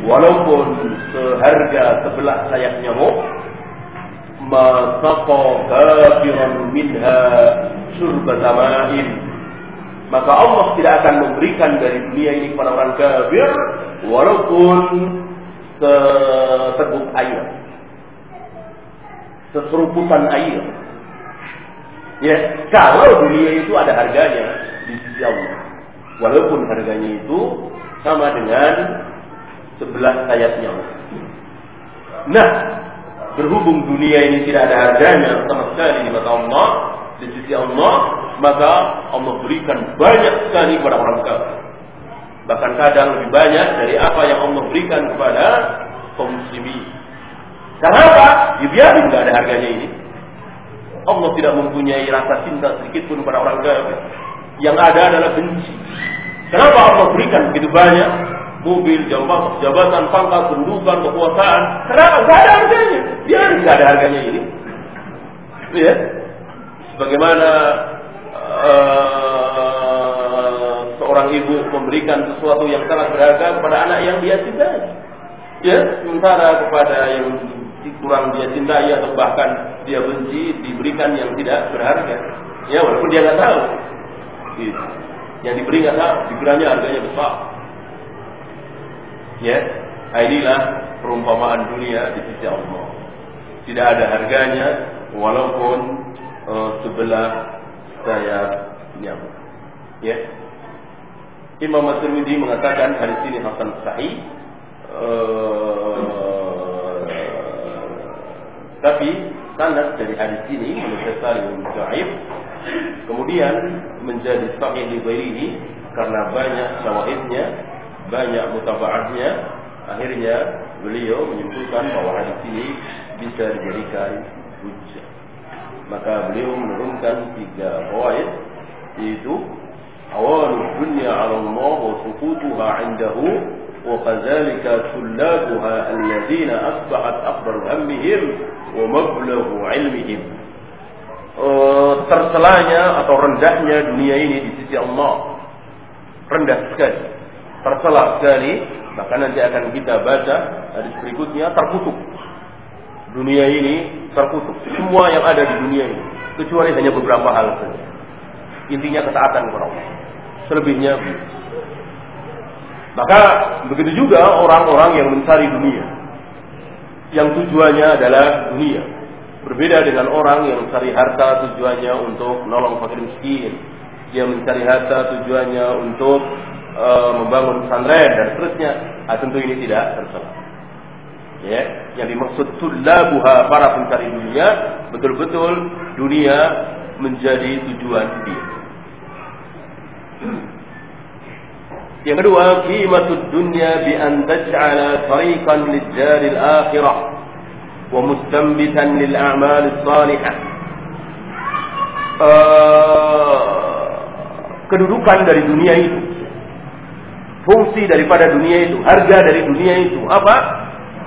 Walaupun seharga sebelah sayap nyamuk ma saqa kafiran minha syurbata ma'in maka Allah tidak akan memberikan dari dunia ini kepada orang kafir walaupun seteguk air seseruputan air ya kalau dunia itu ada harganya di sisi Allah walaupun harganya itu sama dengan sebelah sayapnya nah berhubung dunia ini tidak ada harganya sama sekali di mata Allah di sisi Allah, maka Allah berikan banyak sekali kepada orang kafir. Bahkan kadang lebih banyak dari apa yang Allah berikan kepada kaum muslimin. Karena apa? Dibiarin nggak ada harganya ini. Allah tidak mempunyai rasa cinta sedikit pun kepada orang kafir. Yang ada adalah benci. Kenapa Allah berikan begitu banyak mobil, jabatan, jabatan pangkat, kedudukan, kekuasaan? Kenapa? Tidak ada harganya. Dia tidak ada harganya ini. Ya, Bagaimana uh, seorang ibu memberikan sesuatu yang sangat berharga kepada anak yang dia cintai. Ya, sementara kepada yang kurang dia cintai atau bahkan dia benci diberikan yang tidak berharga. Ya, walaupun dia nggak tahu. Gitu. Yang diberi nggak tahu, diberinya harganya besar. Ya, nah inilah perumpamaan dunia di sisi Allah. Tidak ada harganya, walaupun uh, sebelah sayapnya. Ya. Imam At-Tirmidzi mengatakan hadis ini hasan sahih. Uh, tapi sanad dari hadis ini menurut saya. Kemudian menjadi sahih di ini karena banyak syawahidnya, banyak mutabaatnya, akhirnya beliau menyimpulkan bahwa hadis ini bisa dijadikan hujjah maka beliau menurunkan tiga fawaid yaitu awal dunia ala Allah wa sukutuha indahu tullabuha alladziina asbahat akbar hammihim wa mablaghu ilmihim uh, tercelanya atau rendahnya dunia ini di sisi Allah rendah sekali tercela sekali maka nanti akan kita baca hadis berikutnya terkutuk dunia ini terkutuk. Semua yang ada di dunia ini. Kecuali hanya beberapa hal saja. Intinya ketaatan kepada Allah. Selebihnya Maka begitu juga orang-orang yang mencari dunia. Yang tujuannya adalah dunia. Berbeda dengan orang yang mencari harta tujuannya untuk menolong fakir miskin. Dia mencari harta tujuannya untuk uh, membangun pesantren dan seterusnya. Nah, tentu ini tidak tersalah ya yang dimaksud tullabuha para pencari dunia betul-betul dunia menjadi tujuan dia yang kedua qimatud dunya bi an taj'ala tariqan lid-daril akhirah wa mustanbitan lil a'mal salihah uh, kedudukan dari dunia itu fungsi fungsi daripada dunia itu, harga dari dunia itu apa?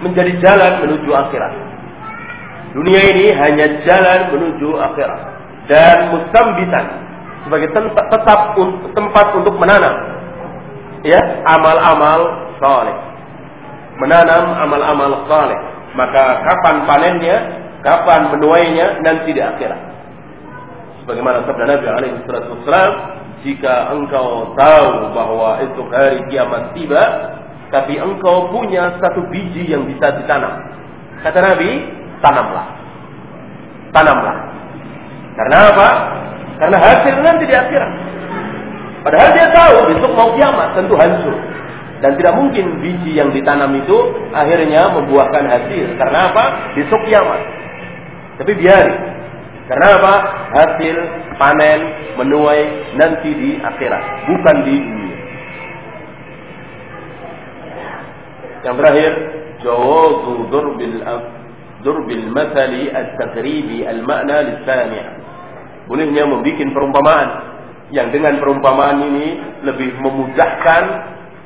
Menjadi jalan menuju akhirat. Dunia ini hanya jalan menuju akhirat dan mustambitan sebagai tempat, tetap tempat untuk menanam ya amal-amal saleh. Menanam amal-amal saleh. Maka kapan panennya, kapan menuainya nanti di akhirat. Sebagaimana sabda Nabi alaihi wasallam, jika engkau tahu bahwa itu hari kiamat tiba, tapi engkau punya satu biji yang bisa ditanam. Kata Nabi, tanamlah. Tanamlah. Karena apa? Karena hasil nanti di akhirat. Padahal dia tahu besok mau kiamat tentu hancur. Dan tidak mungkin biji yang ditanam itu akhirnya membuahkan hasil. Karena apa? Besok kiamat. Tapi biari. Karena apa? Hasil panen menuai nanti di akhirat, bukan di dunia. Yang terakhir, jawazu durbil durbil mathali at-taqribi al-ma'na lis-sami'. Bolehnya membuat perumpamaan yang dengan perumpamaan ini lebih memudahkan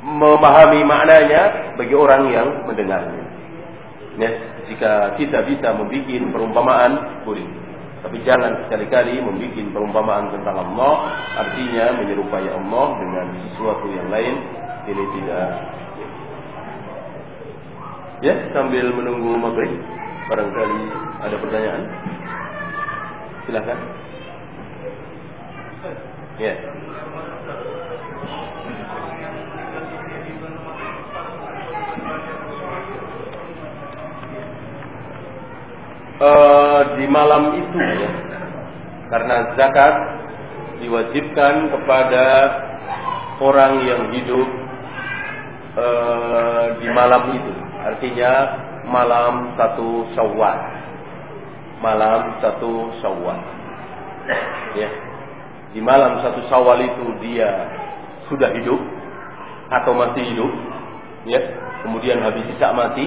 memahami maknanya bagi orang yang mendengarnya. Ya, jika kita bisa membuat perumpamaan boleh. Tapi jangan sekali-kali membuat perumpamaan tentang Allah artinya menyerupai Allah dengan sesuatu yang lain ini tidak Ya, sambil menunggu maghrib Barangkali ada pertanyaan? Silahkan. Ya. Uh, di malam itu ya, karena zakat diwajibkan kepada orang yang hidup uh, di malam itu, artinya malam satu Syawal. Malam satu Syawal. Ya. Di malam satu Syawal itu dia sudah hidup atau masih hidup, ya. Kemudian habis Isya mati,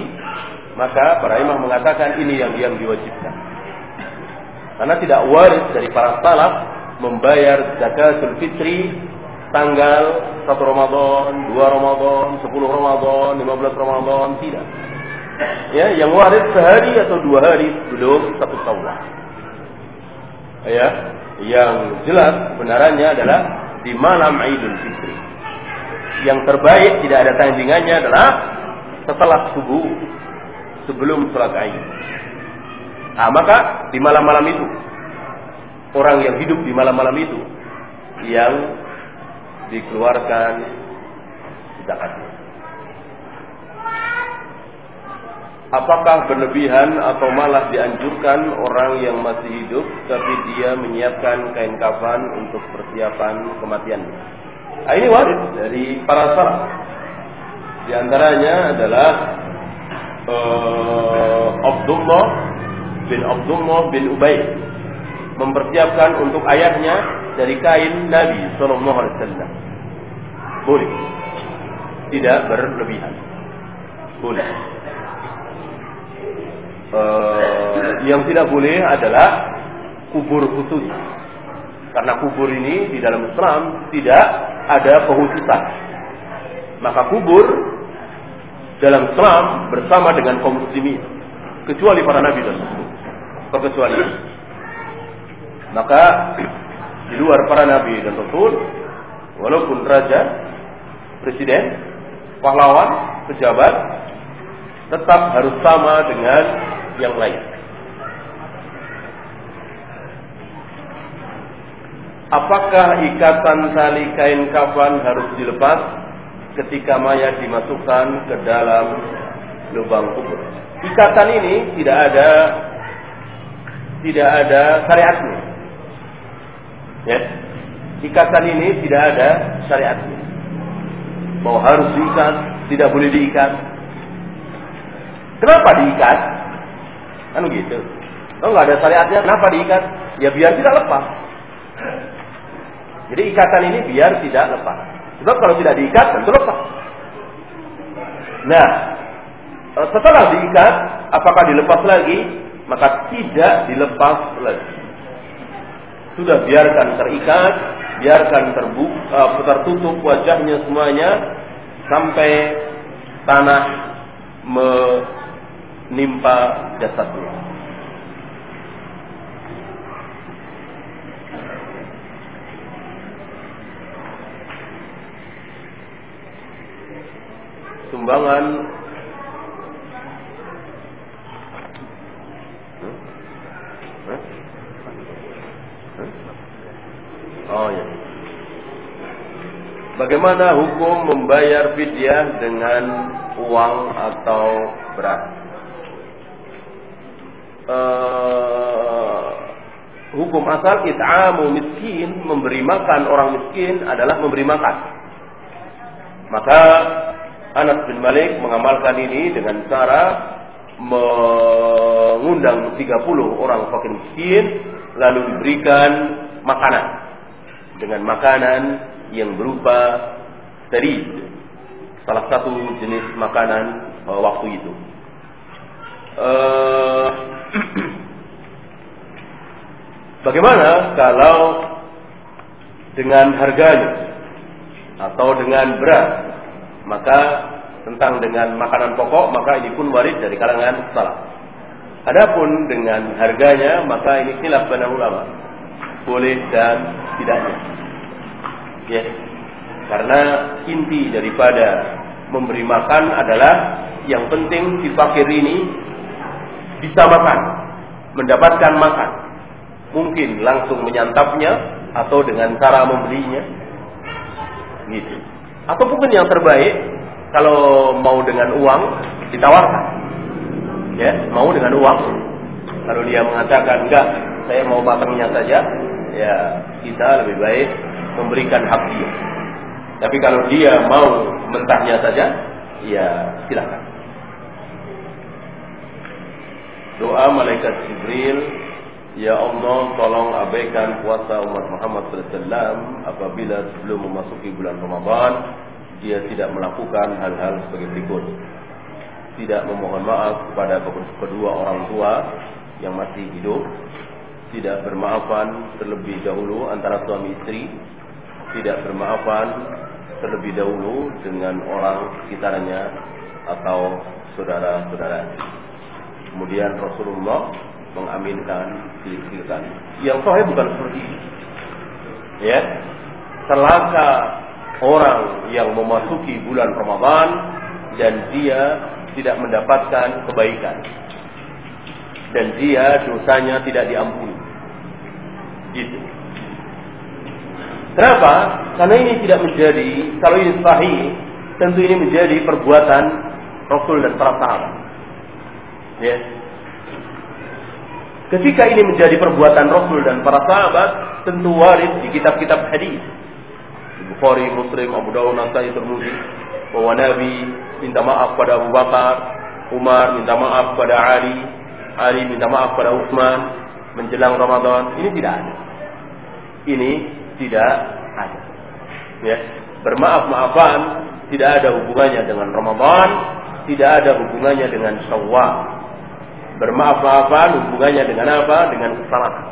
maka para imam mengatakan ini yang yang diwajibkan. Karena tidak waris dari para salaf membayar zakatul fitri tanggal 1 Ramadan, 2 Ramadan, 10 Ramadan, 15 Ramadan, tidak ya yang waris sehari atau dua hari belum satu tahun ya yang jelas kebenarannya adalah di malam Idul Fitri. Yang terbaik tidak ada tandingannya adalah setelah subuh sebelum sholat Aid. Nah, maka di malam-malam itu orang yang hidup di malam-malam itu yang dikeluarkan zakatnya Apakah berlebihan atau malah dianjurkan orang yang masih hidup tapi dia menyiapkan kain kafan untuk persiapan kematian? Nah, ini waris dari para salaf. Di antaranya adalah uh, Abdullah bin Abdullah bin Ubay mempersiapkan untuk ayahnya dari kain Nabi Sallallahu Alaihi Wasallam. Boleh, tidak berlebihan. Boleh uh, yang tidak boleh adalah kubur khusus. Karena kubur ini di dalam Islam tidak ada penghususan. Maka kubur dalam Islam bersama dengan kaum muslimin kecuali para nabi dan rasul. Kecuali maka di luar para nabi dan rasul walaupun raja, presiden, pahlawan, pejabat tetap harus sama dengan yang lain. Apakah ikatan tali kain kafan harus dilepas ketika mayat dimasukkan ke dalam lubang kubur? Ikatan ini tidak ada tidak ada syariatnya. Ya. Ikatan ini tidak ada syariatnya. Mau harus diikat, tidak boleh diikat. Kenapa diikat? Kan gitu. Kalau nggak ada syariatnya, kenapa diikat? Ya biar tidak lepas. Jadi ikatan ini biar tidak lepas. Sebab kalau tidak diikat, tentu lepas. Nah, eh, setelah diikat, apakah dilepas lagi? Maka tidak dilepas lagi. Sudah biarkan terikat, biarkan terbuka, uh, tertutup wajahnya semuanya, sampai tanah menimpa jasadnya. Sumbangan Oh ya. Bagaimana hukum membayar fidyah dengan uang atau hukum asal it'amu miskin, memberi makan orang miskin adalah memberi makan. Maka Anas bin Malik mengamalkan ini dengan cara mengundang 30 orang fakir miskin lalu diberikan makanan dengan makanan yang berupa teri salah satu jenis makanan uh, waktu itu uh, bagaimana kalau dengan harganya atau dengan beras maka tentang dengan makanan pokok maka ini pun waris dari kalangan salah adapun dengan harganya maka ini khilaf pada ulama boleh dan tidaknya. Ya. Karena inti daripada memberi makan adalah yang penting si fakir ini bisa makan, mendapatkan makan. Mungkin langsung menyantapnya atau dengan cara membelinya. Gitu. Atau mungkin yang terbaik kalau mau dengan uang ditawarkan. Ya, mau dengan uang. Kalau dia mengatakan enggak, saya mau matangnya saja, ya kita lebih baik memberikan hak dia. Tapi kalau dia mau mentahnya saja, ya silakan. Doa malaikat Jibril, Ya Allah, tolong abaikan puasa umat Muhammad SAW apabila sebelum memasuki bulan Ramadan dia tidak melakukan hal-hal sebagai berikut. Tidak memohon maaf kepada kedua orang tua yang masih hidup, tidak bermaafan terlebih dahulu antara suami istri, tidak bermaafan terlebih dahulu dengan orang sekitarnya atau saudara-saudara. Kemudian Rasulullah mengaminkan, diikhlaskan. Yang sahih bukan seperti ini. Ya, celaka orang yang memasuki bulan Ramadan dan dia tidak mendapatkan kebaikan dan dia dosanya tidak diampuni. Gitu. Kenapa? Karena ini tidak menjadi, kalau ini sahih, tentu ini menjadi perbuatan Rasul dan para sahabat. Ya. Ketika ini menjadi perbuatan Rasul dan para sahabat, tentu waris di kitab-kitab hadis. Bukhari, Muslim, Abu Dawud, Nasai, Tirmidzi bahwa Nabi minta maaf pada Abu Bakar, Umar minta maaf pada Ali, Ali minta maaf pada Utsman menjelang Ramadan. Ini tidak ada. Ini tidak ada. Ya, bermaaf-maafan tidak ada hubungannya dengan Ramadan, tidak ada hubungannya dengan Syawal. Bermaaf-maafan hubungannya dengan apa? Dengan kesalahan.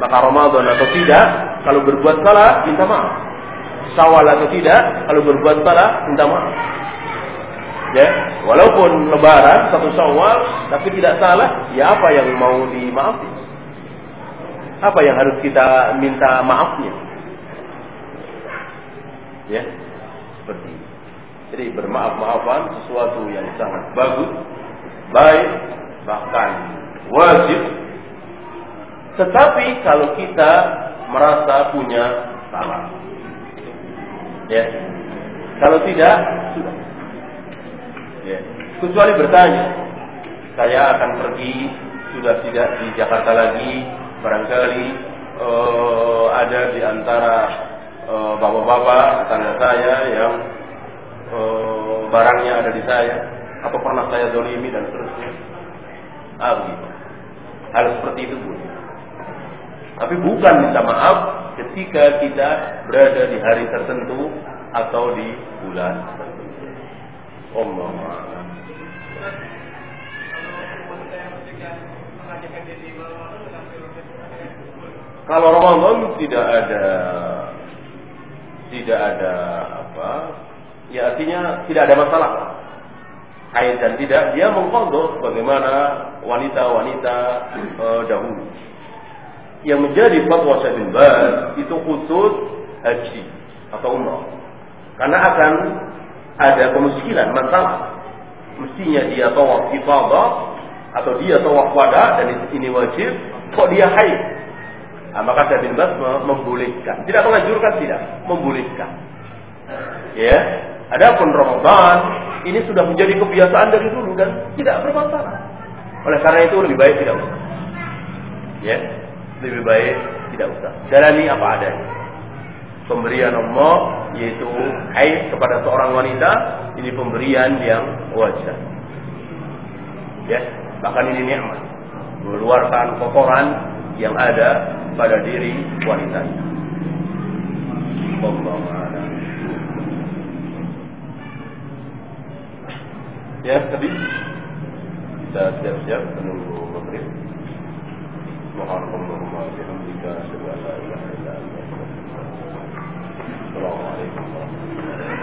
Maka Ramadan atau tidak, kalau berbuat salah, minta maaf. Syawal atau tidak, kalau berbuat salah, minta maaf. Ya, walaupun lebaran satu Syawal tapi tidak salah, ya apa yang mau dimaafkan? Apa yang harus kita minta maafnya? Ya, seperti ini. Jadi bermaaf-maafan sesuatu yang sangat bagus, baik, bahkan wajib. Tetapi kalau kita merasa punya salah, ya, kalau tidak sudah Ya. Kecuali bertanya, saya akan pergi sudah tidak di Jakarta lagi, barangkali uh, ada di antara uh, bapak-bapak tanda saya yang uh, barangnya ada di saya, apa pernah saya dolimi dan seterusnya. Ah. Hal seperti itu pun. Tapi bukan minta maaf ketika kita berada di hari tertentu atau di bulan tertentu. Allah Kalau Ramadan tidak ada tidak ada apa? Ya artinya tidak ada masalah. Haid dan tidak, dia mengkodok bagaimana wanita-wanita uh, <clears throat> dahulu. Yang menjadi fatwa Syekh bin itu khusus haji atau umrah. Karena akan ada kemuskilan, masalah. Mestinya dia tawaf ifadah atau dia tawaf wada dan ini wajib, kok dia haid? Nah, maka Syekh bin membolehkan. Tidak menganjurkan, tidak. Membolehkan. Ya. Adapun Ramadan, ini sudah menjadi kebiasaan dari dulu dan tidak bermasalah. Oleh karena itu lebih baik tidak usah. Ya. Lebih baik tidak usah. Jalani apa adanya. Pemberian Allah yaitu haid kepada seorang wanita ini pemberian yang wajar. Ya, bahkan ini nikmat. Mengeluarkan kotoran yang ada pada diri wanita itu. Ya, tadi kita siap-siap menunggu maghrib. Mohon Allahumma bihamdika ilaha illa anta Assalamualaikum warahmatullahi wabarakatuh.